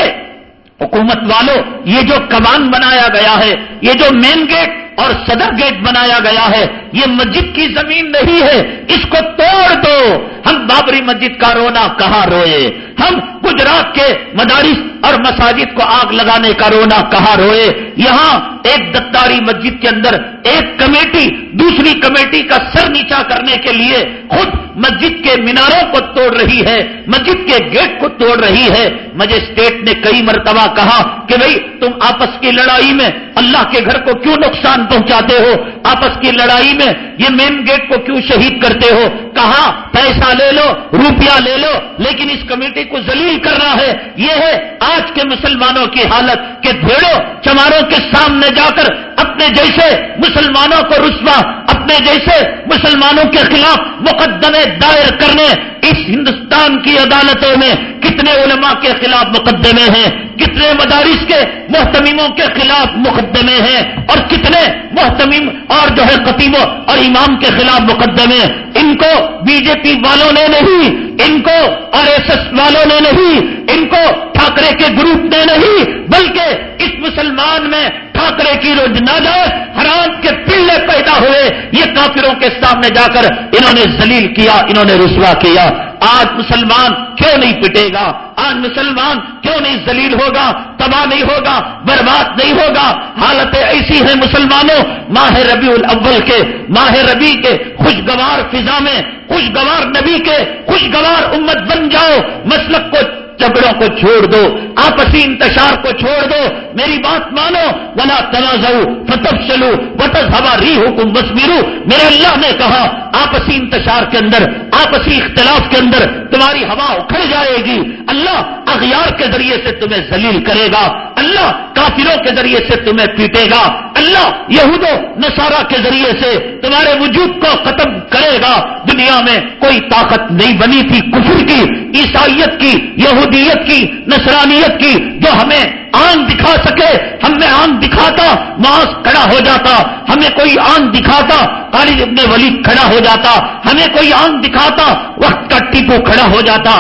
حکومت والوں، یہ جو کمان بنایا گیا ہے، یہ جو مین گیٹ اور صدر گیٹ بنایا گیا ہے یہ مسجد کی زمین نہیں ہے، اس کو توڑ دو۔ ہم بابری مسجد کا رونا کہاں روئے؟ ہم گجرات کے مدارس اور مساجد کو آگ لگانے کا رونا کہاں روئے؟ یہاں ایک دتاری مسجد کے اندر ایک کمیٹی، دوسری کمیٹی کا سر نیچا کرنے کے لیے خود مسجد کے میناروں کو توڑ رہی ہے، مسجد کے گیٹ کو توڑ رہی ہے۔ مجسٹریٹ نے کئی مرتبہ کہا کہ بھائی تم آپس کی لڑائی میں اللہ کے گھر کو کیوں نقصان پہنچاتے ہو؟ آپس کی لڑائی میں یہ مین گیٹ کو کیوں شہید کرتے ہو؟ کہا پیسہ لے لو، روپیہ لے لو، لیکن اس کمیٹی کو ذلیل کرنا ہے۔ یہ ہے آج کے مسلمانوں کی حالت کہ بھیڑوں چماروں کے سامنے جا کر اپنے جیسے مسلمانوں کو رسوا، اپنے جیسے مسلمانوں کے خلاف مقدمے دائر کرنے۔ اس ہندوستان کی عدالتوں میں کتنے علماء کے خلاف مقدمے ہیں؟ کتنے مدارس کے محتمیموں کے خلاف مقدمے ہیں؟ اور کتنے محتمیم اور جو ہے قطیبوں اور امام کے خلاف مقدمے، ان کو بی جے پی والوں نے نہیں، ان کو آر ایس ایس والوں نے نہیں، ان کو ٹھاکرے کے گروپ نے نہیں، بلکہ اس مسلمان میں ٹھاکرے کی روز ناجائز، حرام کے پلے پیدا ہوئے، یہ کافروں کے سامنے جا کر انہوں نے ذلیل کیا، انہوں نے رسوا کیا۔ آج مسلمان کیوں نہیں پٹے گا؟ آج مسلمان کیوں نہیں ذلیل ہوگا؟ تباہ نہیں ہوگا؟ برباد نہیں ہوگا؟ حالتیں ایسی ہیں مسلمانوں، ماہ ربیع الاول کے، ماہ ربی کے، خوشگوار فضا میں، خوشگوار نبی کے، خوشگوار امت بن جاؤ، مسلک کو جھگڑوں کو چھوڑ دو، آپسی انتشار کو چھوڑ دو۔ میری بات مانو، ولا تنازع فتب چلو بٹس ہوا ری حکم بس میرے اللہ نے کہا، آپسی انتشار کے اندر، آپسی اختلاف کے اندر تمہاری ہوا اکھڑ جائے گی۔ اللہ اغیار کے ذریعے سے تمہیں ذلیل کرے گا۔ اللہ کافروں کے ذریعے سے تمہیں پیٹے گا۔ اللہ یہود و نصارہ کے ذریعے سے تمہارے وجود کو ختم کرے گا۔ دنیا میں کوئی طاقت نہیں بنی تھی کفر کی، عیسائیت کی یہود یہودیت کی، نصرانیت کی، جو ہمیں آن دکھا سکے، ہم میں آن دکھاتا ماس کھڑا ہو جاتا، ہمیں کوئی آن دکھاتا، خالد ابن ولی کھڑا ہو جاتا، ہمیں کوئی آن دکھاتا، وقت کا ٹیپو کھڑا ہو جاتا۔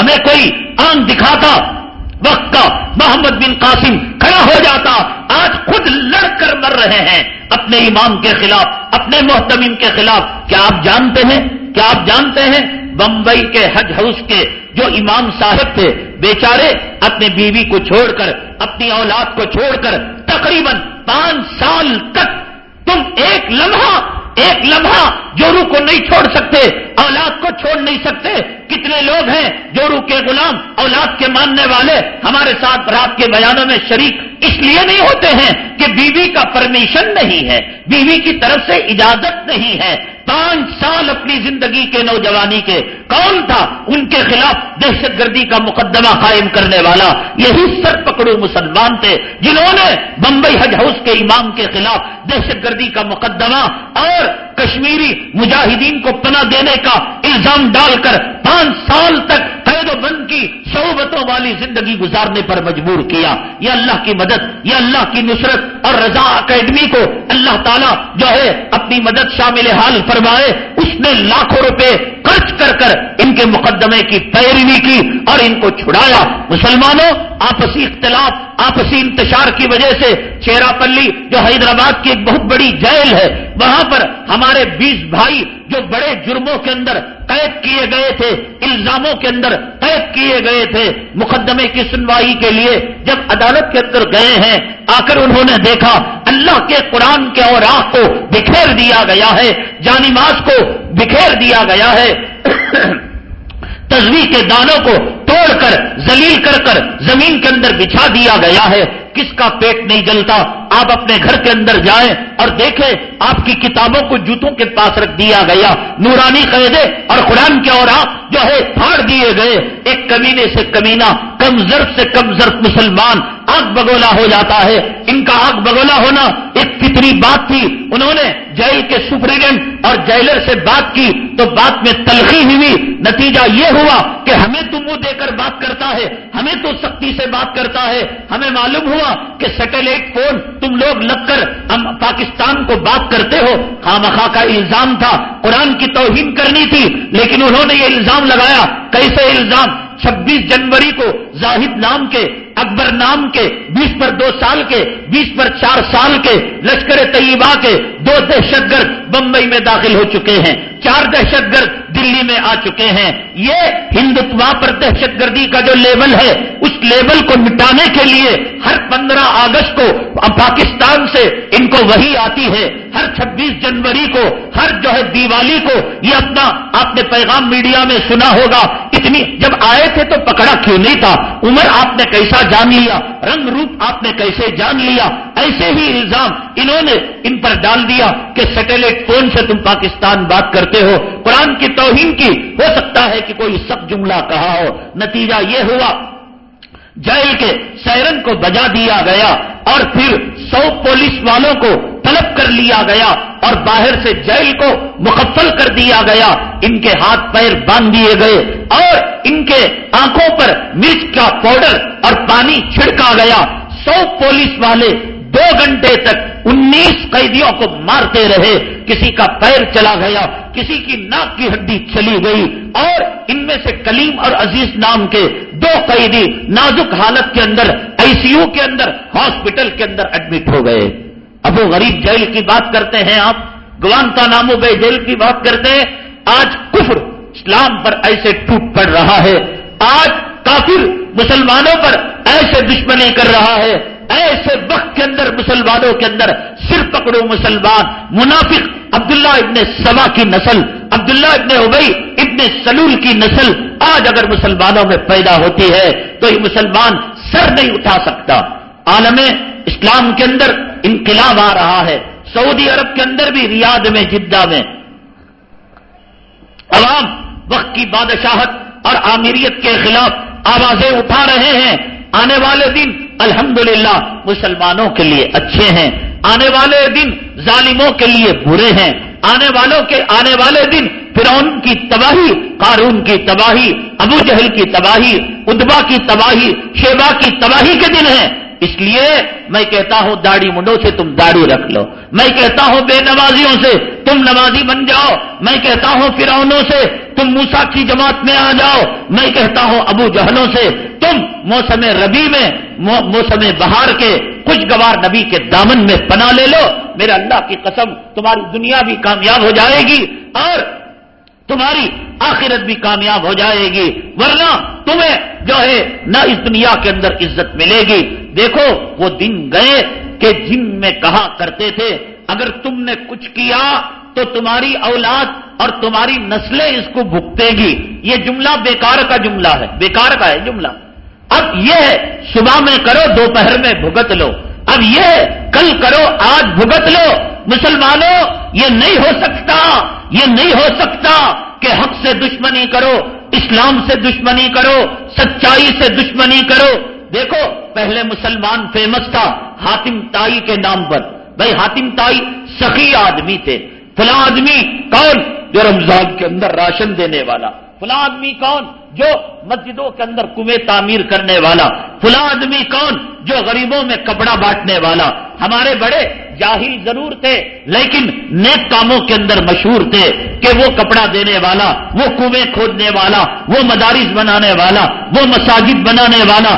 ہمیں کوئی آن دکھاتا، وقت کا محمد بن قاسم کھڑا ہو جاتا۔ آج خود لڑ کر مر رہے ہیں، اپنے امام کے خلاف، اپنے محتمین کے خلاف۔ کیا آپ جانتے ہیں؟ کیا آپ جانتے ہیں؟ بمبئی کے حج ہاؤس کے جو امام صاحب تھے، بیچارے اپنے بیوی کو چھوڑ کر، اپنی اولاد کو چھوڑ کر تقریباً پانچ سال تک تم ایک لمحہ ایک لمحہ جورو کو نہیں چھوڑ سکتے، اولاد کو چھوڑ نہیں سکتے۔ کتنے لوگ ہیں جورو کے غلام، اولاد کے ماننے والے؟ ہمارے ساتھ رات کے بیانوں میں شریک اس لیے نہیں ہوتے ہیں کہ بیوی کا پرمیشن نہیں ہے، بیوی کی طرف سے اجازت نہیں ہے۔ پانچ سال اپنی زندگی کے نوجوانی کے کون تھا ان کے خلاف دہشت گردی کا مقدمہ قائم کرنے والا؟ یہی سر پکڑو مسلمان تھے جنہوں نے بمبئی حج ہاؤس کے امام کے خلاف دہشت گردی کا مقدمہ اور کشمیری مجاہدین کو پناہ دینے کا الزام ڈال کر پانچ سال تک قید و بند کی صحبتوں والی زندگی گزارنے پر مجبور کیا۔ یہ اللہ کی مدد یہ اللہ کی نصرت اور رضا اکیڈمی کو اللہ تعالیٰ جو ہے اپنی مدد شامل حال فرمائے۔ اس نے لاکھوں روپے خرچ کر کر ان کے مقدمے کی پیروی کی اور ان کو چھڑایا۔ مسلمانوں، آپسی اختلاف، آپسی انتشار کی وجہ سے چیرا پلی جو حیدرآباد کی ایک بہت بڑی جیل ہے، وہاں پر ہمارے بیس بھائی جو بڑے جرموں کے اندر قید کیے گئے تھے، الزاموں کے اندر قید کیے گئے تھے مقدمے کی سنوائی کے لیے، جب عدالت کے اندر گئے ہیں، آ کر انہوں نے دیکھا اللہ کے قرآن کے اور آخ کو بکھیر دیا گیا ہے، جانی ماس کو بکھیر دیا گیا ہے تصویر کے دانوں کو توڑ کر زلیل کر کر زمین کے اندر بچھا دیا گیا ہے۔ کس کا پیٹ نہیں جلتا؟ آپ اپنے گھر کے اندر جائیں اور دیکھیں، آپ کی کتابوں کو جوتوں کے پاس رکھ دیا گیا۔ نورانی قیدے اور قرآن کے اور آپ جو ہے، پھاڑ دیے گئے۔ ایک کمینے سے کمینہ کم سے کم مسلمان آگ بگولا ہو جاتا ہے۔ ان کا آگ بگولا ہونا ایک فطری بات تھی۔ انہوں نے جیل کے سپرڈنٹ اور جیلر سے بات کی تو بات میں تلخی ہوئی۔ نتیجہ یہ ہوا کہ ہمیں تو منہ دے کر بات کرتا ہے۔ ہمیں تو سختی سے بات کرتا ہے۔ ہمیں معلوم ہوا کہ سیٹلائٹ فون تم لوگ لگ کر ہم پاکستان کو بات کرتے ہو۔ خواہ کا الزام تھا۔ قرآن کی توہین کرنی تھی، لیکن انہوں نے یہ الزام لگایا۔ کیسے الزام؟ چھبیس جنوری کو زاہد نام کے اکبر نام کے، بیس پر دو سال کے، بیس پر چار سال کے لشکر طیبہ کے دو دہشت گرد بمبئی میں داخل ہو چکے ہیں۔ چار دہشت گرد دلی میں آ چکے ہیں۔ یہ ہندوتوا پر دہشت گردی کا جو لیول ہے، اس لیول کو مٹانے کے لیے ہر پندرہ اگست کو پاکستان سے ان کو وہی آتی ہے۔ ہر چھبیس جنوری کو، ہر جو ہے دیوالی کو، یہ اپنا آپ نے پیغام میڈیا میں سنا ہوگا۔ اتنی، جب آئے تھے تو پکڑا کیوں نہیں تھا؟ عمر آپ نے کیسا جان لیا رنگ روپ آپ نے کیسے جان لیا ایسے ہی الزام انہوں نے ان پر ڈال دیا کہ سیٹلائٹ فون سے تم پاکستان بات کرتے ہو قرآن کی توہین کی ہو سکتا ہے کہ کوئی سب جملہ کہا ہو نتیجہ یہ ہوا جیل کے سیرن کو بجا دیا گیا اور پھر سو پولیس والوں کو طلب کر لیا گیا اور باہر سے جیل کو مکفل کر دیا گیا۔ ان کے ہاتھ پیر باندھ دیے گئے اور ان کے آنکھوں پر مرچ کا پاؤڈر اور پانی چھڑکا گیا۔ سو پولیس والے دو گھنٹے تک انیس قیدیوں کو مارتے رہے۔ کسی کا پیر چلا گیا، کسی کی ناک کی ہڈی چلی گئی اور ان میں سے کلیم اور عزیز نام کے دو قیدی نازک حالت کے اندر، آئی سی یو کے اندر، ہاسپٹل کے اندر ایڈمٹ ہو گئے۔ اب وہ غریب جیل کی بات کرتے ہیں آپ، گوانتا نامو بے جیل کی بات کرتے ہیں۔ آج کفر اسلام پر ایسے ٹوٹ پڑ رہا ہے۔ آج کافر مسلمانوں پر ایسے دشمنی کر رہا ہے۔ ایسے وقت کے اندر مسلمانوں کے اندر سر پکڑو مسلمان۔ منافق عبداللہ ابن سبا کی نسل، عبداللہ ابن ابئی ابن سلول کی نسل آج اگر مسلمانوں میں پیدا ہوتی ہے تو یہ مسلمان سر نہیں اٹھا سکتا۔ عالم اسلام کے اندر انقلاب آ رہا ہے۔ سعودی عرب کے اندر بھی ریاض میں، جدہ میں۔ عوام وقت کی بادشاہت اور آمیریت کے خلاف آوازیں اٹھا رہے ہیں۔ آنے والے دن الحمدللہ مسلمانوں کے لیے اچھے ہیں۔ آنے والے دن ظالموں کے لیے برے ہیں۔ آنے والوں کے، آنے والے دن فرعون کی تباہی، قارون کی تباہی، ابو جہل کی تباہی، ادبا کی تباہی شیبا کی تباہی کے دن ہیں۔ اس لیے میں کہتا ہوں داڑھی منڈوں سے تم داڑھی رکھ لو۔ میں کہتا ہوں بے نمازیوں سے تم نمازی بن جاؤ۔ میں کہتا ہوں فرعونوں سے تم موسا کی جماعت میں آ جاؤ۔ میں کہتا ہوں ابو جہلوں سے تم موسم ربی میں موسم بہار کے کچھ گوار نبی کے دامن میں پناہ لے لو۔ میرے اللہ کی قسم، تمہاری دنیا بھی کامیاب ہو جائے گی اور تمہاری آخرت بھی کامیاب ہو جائے گی، ورنہ تمہیں جو ہے نہ اس دنیا کے اندر عزت ملے گی۔ دیکھو، وہ دن گئے کہ جن میں کہا کرتے تھے۔ اگر تم نے کچھ کیا تو تمہاری اولاد اور تمہاری نسلیں اس کو بھگتے گی۔ یہ جملہ بیکار کا جملہ ہے، بیکار کا ہے جملہ۔ اب یہ صبح میں کرو، دوپہر میں بھگت لو۔ اب یہ کل کرو، آج بھگت لو۔ مسلمانوں، یہ نہیں ہو سکتا یہ نہیں ہو سکتا کہ حق سے دشمنی کرو، اسلام سے دشمنی کرو، سچائی سے دشمنی کرو۔ دیکھو، پہلے مسلمان فیمس تھا حاتم تائی کے نام پر۔ بھائی، حاتم تائی سخی آدمی تھے۔ فلاں آدمی کون؟ جو رمضان کے اندر راشن دینے والا۔ فلاں آدمی کون جو مسجدوں کے اندر کنویں تعمیر کرنے والا؟ فلاں آدمی کون جو غریبوں میں کپڑا بانٹنے والا؟ ہمارے بڑے جاہل ضرور تھے، لیکن نیک کاموں کے اندر مشہور تھے کہ وہ کپڑا دینے والا، وہ کنویں کھودنے والا، وہ مدارس بنانے والا، وہ مساجد بنانے والا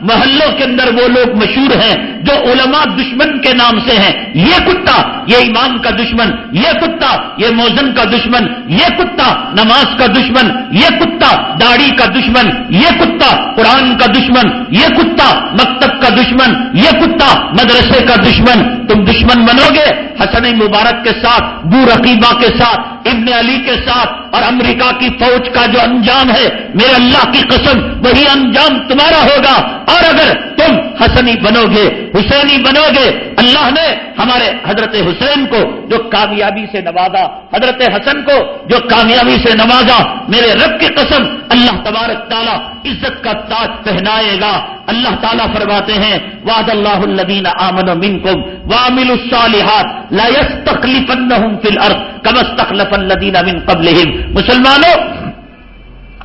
محلوں کے اندر وہ لوگ مشہور ہیں جو علماء دشمن کے نام سے ہیں۔ یہ کتا، یہ امام کا دشمن، یہ کتا، یہ موزن کا دشمن، یہ کتا نماز کا دشمن، یہ کتا داڑھی کا دشمن، یہ کتا قرآن کا دشمن، یہ کتا مکتب کا دشمن، یہ کتا مدرسے کا دشمن۔ تم دشمن بنو گے۔ حسن مبارک کے ساتھ، بو رقیبہ کے ساتھ، ابن علی کے ساتھ اور امریکہ کی فوج کا جو انجام ہے، میرے اللہ کی قسم، وہی انجام تمہارا ہوگا۔ اور اگر تم حسنی بنو گے حسینی بنو گے اللہ نے ہمارے حضرت حسین کو جو کامیابی سے نوازا، حضرت حسن کو جو کامیابی سے نوازا، میرے رب کی قسم، اللہ تبارک تعالیٰ عزت کا تاج پہنائے گا۔ اللہ تعالیٰ فرماتے ہیں واد اللہ الدین آمن منکم وامل الصالحات لا يستخلفنهم في الارض كما استخلف الذين من قبلهم مسلمانوں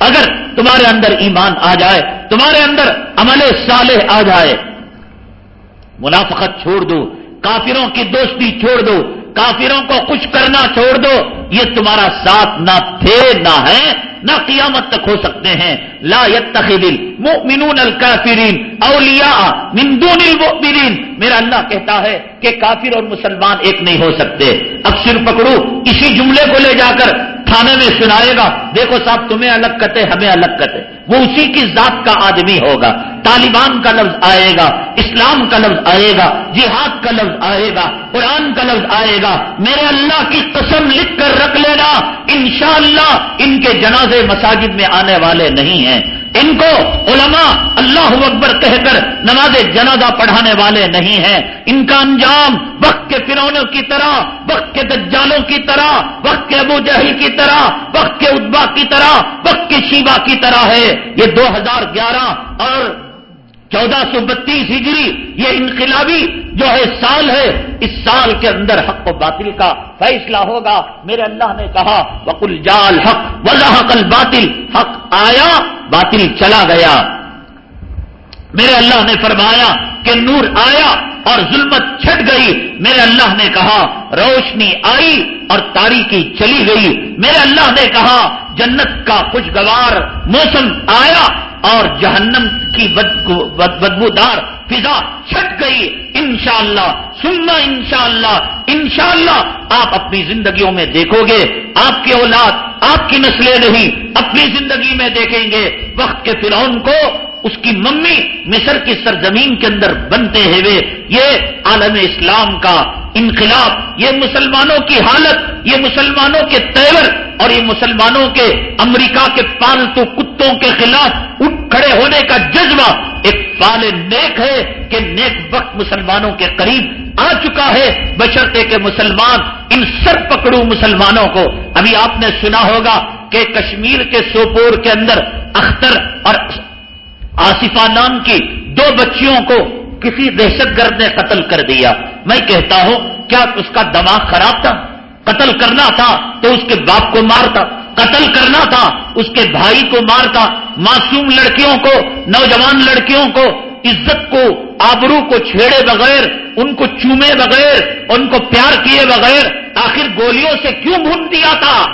اگر تمہارے اندر ایمان آ جائے، تمہارے اندر عمل صالح آ جائے، منافقت چھوڑ دو، کافروں کی دوستی چھوڑ دو، کافروں کو کچھ کرنا چھوڑ دو، یہ تمہارا ساتھ نہ تھے، نہ ہے نہ قیامت تک ہو سکتے ہیں۔ لا يتخذ المؤمنون الكافرین اولیاء من دون المؤمنین۔ میرا اللہ کہتا ہے کہ کافر اور مسلمان ایک نہیں ہو سکتے۔ اکثر پکڑو، اسی جملے کو لے جا کر تھانے میں سنائے گا، دیکھو صاحب، تمہیں الگ کتے ہمیں الگ کتے وہ اسی کی ذات کا آدمی ہوگا۔ طالبان کا لفظ آئے گا، اسلام کا لفظ آئے گا، جہاد کا لفظ آئے گا، قرآن کا لفظ آئے گا۔ میرے اللہ کی قسم لکھ کر رکھ لینا۔ انشاءاللہ ان کے جنازے مساجد میں آنے والے نہیں ہیں۔ ان کو علماء اللہ اکبر کہہ کر نماز جنازہ پڑھانے والے نہیں ہیں۔ ان کا انجام وقت کے فرونوں کی طرح، وقت کے دجالوں کی طرح، وقت کے ابو جہل کی طرح، وقت کے ادبا کی طرح، وقت کے شیبا کی طرح ہے۔ یہ دو ہزار گیارہ اور چودہ سو بتیس ہجری یہ انقلابی جو ہے سال ہے، اس سال کے اندر حق و باطل کا فیصلہ ہوگا۔ میرے اللہ نے کہا وکل جال حق وضاح کل باطل حق آیا باطل چلا گیا۔ میرے اللہ نے فرمایا کہ نور آیا۔ اور ظلمت چھٹ گئی۔ میرے اللہ نے کہا، روشنی آئی اور تاریخی چلی گئی۔ میرے اللہ نے کہا، جنت کا خوشگوار موسم آیا اور جہنم کی بدبودار فضا چھٹ گئی۔ انشاءاللہ سننا انشاءاللہ انشاءاللہ آپ اپنی زندگیوں میں دیکھو گے۔ آپ کی اولاد، آپ کی نسلیں نہیں، اپنی زندگی میں دیکھیں گے۔ وقت کے فرعون کو اس کی ممی مصر کی سرزمین کے اندر بنتے ہوئے یہ عالم اسلام کا انقلاب، یہ مسلمانوں کی حالت، یہ مسلمانوں کے تیور اور یہ مسلمانوں کے امریکہ کے پالتو کتوں کے خلاف اٹھ کھڑے ہونے کا جذبہ ایک فال نیک ہے کہ نیک وقت مسلمانوں کے قریب آ چکا ہے۔ بشرطے کے مسلمان ان سر پکڑو مسلمانوں کو، ابھی آپ نے سنا ہوگا کہ کشمیر کے سوپور کے اندر اختر اور آصفہ نام کی دو بچیوں کو کسی دہشت گرد نے قتل کر دیا۔ میں کہتا ہوں، کیا اس کا دماغ خراب تھا؟ قتل کرنا تھا تو اس کے باپ کو مارتا قتل کرنا تھا، اس کے بھائی کو مارتا معصوم لڑکیوں کو، نوجوان لڑکیوں کو، عزت کو، آبرو کو چھیڑے بغیر، ان کو چومے بغیر، ان کو پیار کیے بغیر آخر گولیوں سے کیوں بھون دیا تھا؟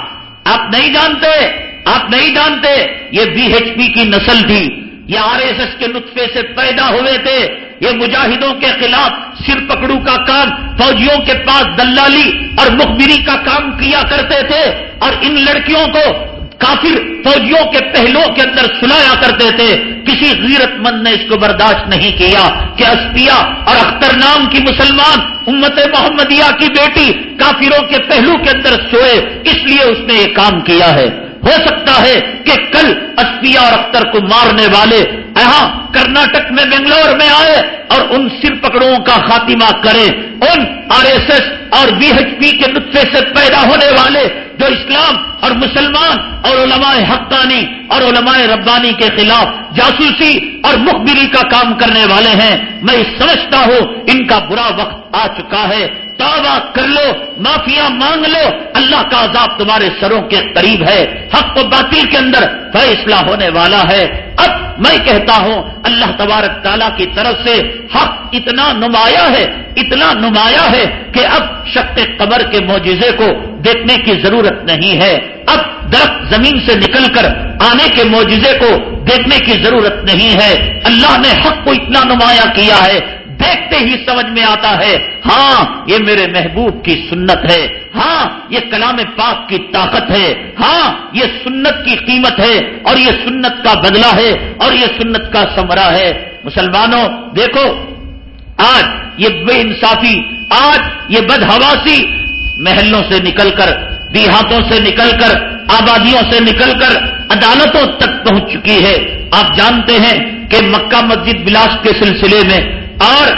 آپ نہیں جانتے، آپ نہیں جانتے، یہ بی ایچ پی کی نسل تھی۔ یہ آر ایس ایس کے نطفے سے پیدا ہوئے تھے۔ یہ مجاہدوں کے خلاف سر پکڑو کا کام، فوجیوں کے پاس دلالی اور مخبری کا کام کیا کرتے تھے اور ان لڑکیوں کو کافر فوجیوں کے پہلوں کے اندر سلایا کرتے تھے۔ کسی غیرت مند نے اس کو برداشت نہیں کیا کہ اسپیا اور اختر نام کی مسلمان امت محمدیہ کی بیٹی کافروں کے پہلو کے اندر سوئے، اس لیے اس نے یہ کام کیا ہے۔ ہو سکتا ہے کہ کل اسپیا اور اختر کو مارنے والے یہاں کرناٹک میں بنگلور میں آئے اور ان سر پکڑوں کا خاتمہ کرے ان آر ایس ایس اور بی ایچ پی کے نطفے سے پیدا ہونے والے جو اسلام اور مسلمان اور علماء حقانی اور علماء ربانی کے خلاف جاسوسی اور مخبری کا کام کرنے والے ہیں۔ میں سمجھتا ہوں ان کا برا وقت آ چکا ہے۔ توبہ کر لو معافیا مانگ لو، اللہ کا عذاب تمہارے سروں کے قریب ہے، حق و باطل کے اندر فیصلہ ہونے والا ہے۔ اب میں کہتا ہوں، اللہ تبارک تعالیٰ کی طرف سے حق اتنا نمایاں ہے، اتنا نمایاں ہے کہ اب شک قبر کے معجزے کو دیکھنے کی ضرورت نہیں ہے۔ اب درخت زمین سے نکل کر آنے کے معجزے کو دیکھنے کی ضرورت نہیں ہے۔ اللہ نے حق کو اتنا نمایاں کیا ہے دیکھتے ہی سمجھ میں آتا ہے ہاں یہ میرے محبوب کی سنت ہے ہاں یہ کلام پاک کی طاقت ہے ہاں یہ سنت کی قیمت ہے، اور یہ سنت کا بدلہ ہے، اور یہ سنت کا سمرا ہے۔ مسلمانوں، دیکھو، آج یہ بے انصافی، آج یہ بدہواسی محلوں سے نکل کر، دیہاتوں سے نکل کر، آبادیوں سے نکل کر عدالتوں تک پہنچ چکی ہے۔ آپ جانتے ہیں کہ مکہ مسجد بلاس کے سلسلے میں اور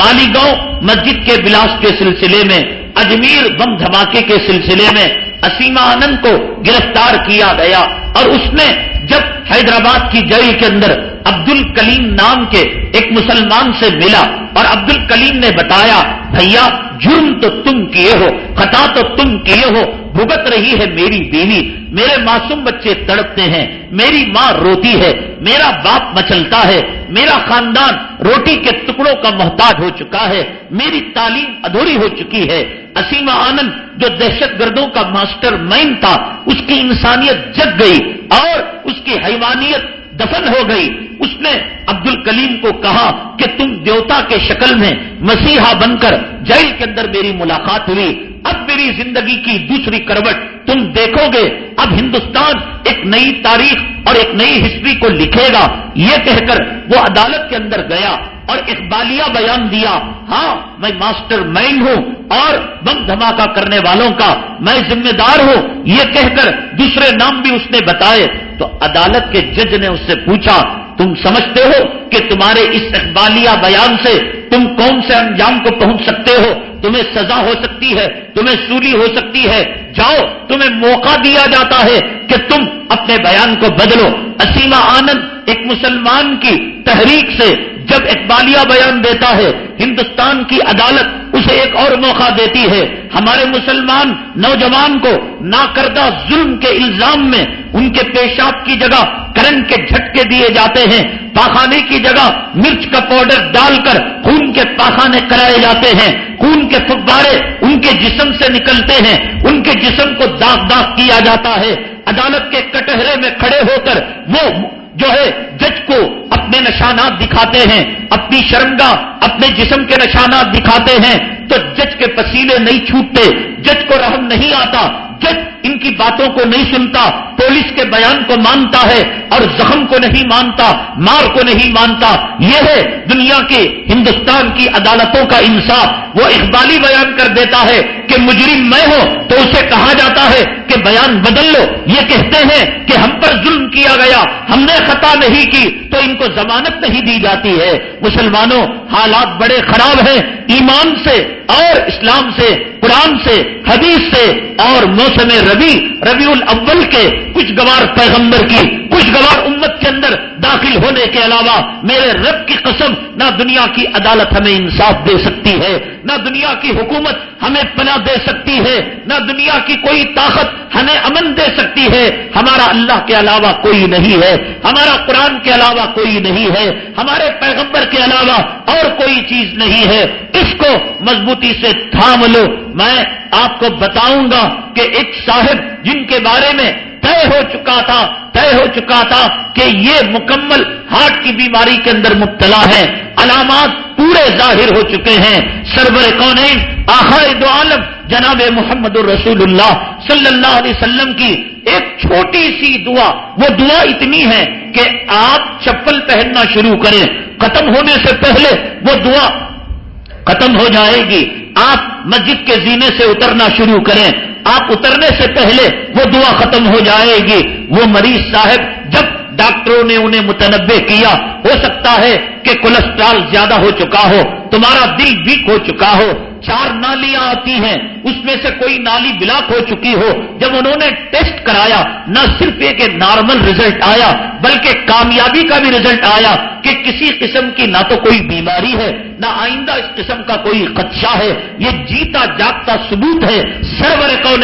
مالی گاؤں مسجد کے بلاس کے سلسلے میں، اجمیر بم دھماکے کے سلسلے میں اسیما آنند کو گرفتار کیا گیا اور اس نے جب حیدرآباد کی جیل کے اندر عبد الکلیم نام کے ایک مسلمان سے ملا اور عبد الکلیم نے بتایا، بھیا، جرم تو تم کیے ہو، خطا تو تم کیے ہو، بھگت رہی ہے میری بیوی میرے معصوم بچے تڑپتے ہیں، میری ماں روتی ہے، میرا باپ مچلتا ہے، میرا خاندان روٹی کے ٹکڑوں کا محتاج ہو چکا ہے، میری تعلیم ادھوری ہو چکی ہے۔ اسیم آنند جو دہشت گردوں کا ماسٹر مائنڈ تھا، اس کی انسانیت جگ گئی اور اس کی حیوانیت دفن ہو گئی۔ اس نے عبد الکلیم کو کہا کہ تم دیوتا کے شکل میں مسیحا بن کر جیل کے اندر میری ملاقات ہوئی۔ اب میری زندگی کی دوسری کروٹ تم دیکھو گے۔ اب ہندوستان ایک نئی تاریخ اور ایک نئی ہسٹری کو لکھے گا۔ یہ کہہ کر وہ عدالت کے اندر گیا اور اقبالیہ بیان دیا۔ ہاں میں ماسٹر مائنڈ ہوں اور بم دھماکہ کرنے والوں کا میں ذمہ دار ہوں۔ یہ کہہ کر دوسرے نام بھی اس نے بتائے۔ تو عدالت کے جج نے اس سے پوچھا، تم سمجھتے ہو کہ تمہارے اس اقبالیہ بیان سے تم کون سے انجام کو پہنچ سکتے ہو؟ تمہیں سزا ہو سکتی ہے، تمہیں سولی ہو سکتی ہے۔ جاؤ، تمہیں موقع دیا جاتا ہے کہ تم اپنے بیان کو بدلو۔ اسیما آنند ایک مسلمان کی تحریک سے جب اقبالیہ بیان دیتا ہے، ہندوستان کی عدالت اسے ایک اور موقع دیتی ہے۔ ہمارے مسلمان نوجوان کو ناکردہ ظلم کے الزام میں ان کے پیشاب کی جگہ کرنٹ کے جھٹکے دیے جاتے ہیں۔ پاخانے کی جگہ مرچ کا پاؤڈر ڈال کر خون کے پاخانے کرائے جاتے ہیں۔ خون کے فبارے ان کے جسم سے نکلتے ہیں۔ ان کے جسم کو داغ داغ کیا جاتا ہے۔ عدالت کے کٹہرے میں کھڑے ہو کر وہ جو ہے جج کو اپنے نشانات دکھاتے ہیں، اپنی شرمگاہ، اپنے جسم کے نشانات دکھاتے ہیں۔ تو جج کے پسینے نہیں چھوٹتے، جج کو رحم نہیں آتا۔ جج ان کی باتوں کو نہیں سنتا، پولیس کے بیان کو مانتا ہے اور زخم کو نہیں مانتا، مار کو نہیں مانتا۔ یہ ہے دنیا کے، ہندوستان کی عدالتوں کا انصاف۔ وہ اقبالی بیان کر دیتا ہے کہ مجرم میں ہوں تو اسے کہا جاتا ہے کہ بیان بدل لو۔ یہ کہتے ہیں کہ ہم پر ظلم کیا گیا، ہم نے خطا نہیں کی تو ان کو ضمانت نہیں دی جاتی ہے۔ مسلمانوں، حالات بڑے خراب ہیں۔ ایمان سے اور اسلام سے، قرآن سے، حدیث سے اور موسم ربی ربیع الاول کے کچھ گوار پیغمبر کی، کچھ گوار امت کے اندر داخل ہونے کے علاوہ میرے رب کی قسم، نہ دنیا کی عدالت ہمیں انصاف دے سکتی ہے، نہ دنیا کی حکومت ہمیں پناہ دے سکتی ہے، نہ دنیا کی کوئی طاقت ہمیں امن دے سکتی ہے۔ ہمارا اللہ کے علاوہ کوئی نہیں ہے، ہمارا قرآن کے علاوہ کوئی نہیں ہے، ہمارے پیغمبر کے علاوہ اور کوئی چیز نہیں ہے۔ اس کو مضبوطی سے تھام لو، میں آپ کو بتاؤں گا کہ ایک صاحب جن کے بارے میں طے ہو چکا تھا، طے ہو چکا تھا کہ یہ مکمل ہارٹ کی بیماری کے اندر مبتلا ہے علامات پورے ظاہر ہو چکے ہیں۔ سربر کون دو عالم، جناب محمد الرسول اللہ صلی اللہ علیہ وسلم کی ایک چھوٹی سی دعا۔ وہ دعا اتنی ہے کہ آپ چپل پہننا شروع کریں۔ ختم ہونے سے پہلے وہ دعا ختم ہو جائے گی۔ آپ مسجد کے زینے سے اترنا شروع کریں۔ آپ اترنے سے پہلے وہ دعا ختم ہو جائے گی۔ وہ مریض صاحب، جب ڈاکٹروں نے انہیں متنوع کیا، ہو سکتا ہے کہ کولسٹرال زیادہ ہو چکا ہو، تمہارا دل ویک ہو چکا ہو۔ چار نالیاں آتی ہیں، اس میں سے کوئی نالی بلاک ہو چکی ہو۔ جب انہوں نے ٹیسٹ کرایا، نہ صرف ایک نارمل ریزلٹ آیا، بلکہ کامیابی کا بھی ریزلٹ آیا کہ کسی قسم کی نہ تو کوئی بیماری ہے۔ نہ آئندہ اس قسم کا کوئی خدشہ ہے، یہ جیتا جاگتا ثبوت ہے۔ سرور کون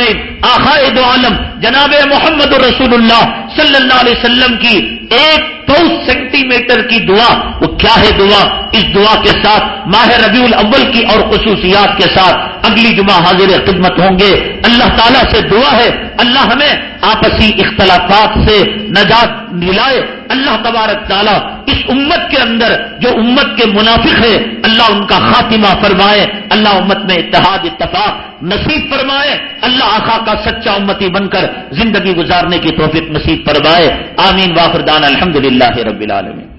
دو عالم، جناب محمد رسول اللہ صلی اللہ علیہ وسلم کی ایک دو سینٹی میٹر کی دعا۔ وہ کیا ہے دعا؟ اس دعا کے ساتھ، ماہ ربیع الاول کی اور خصوصیات کے ساتھ اگلی جمعہ حاضر خدمت ہوں گے۔ اللہ تعالیٰ سے دعا ہے اللہ ہمیں آپسی اختلافات سے نجات دلائے۔ اللہ تبارک تعالیٰ اس امت کے اندر جو امت کے منافق ہے، اللہ ان کا خاتمہ فرمائے۔ اللہ امت میں اتحاد، اتفاق نصیب فرمائے۔ اللہ آخا کا سچا امتی بن کر زندگی گزارنے کی توفیق نصیب فرمائے۔ آمین۔ واخردان الحمد للہ رب العالمین۔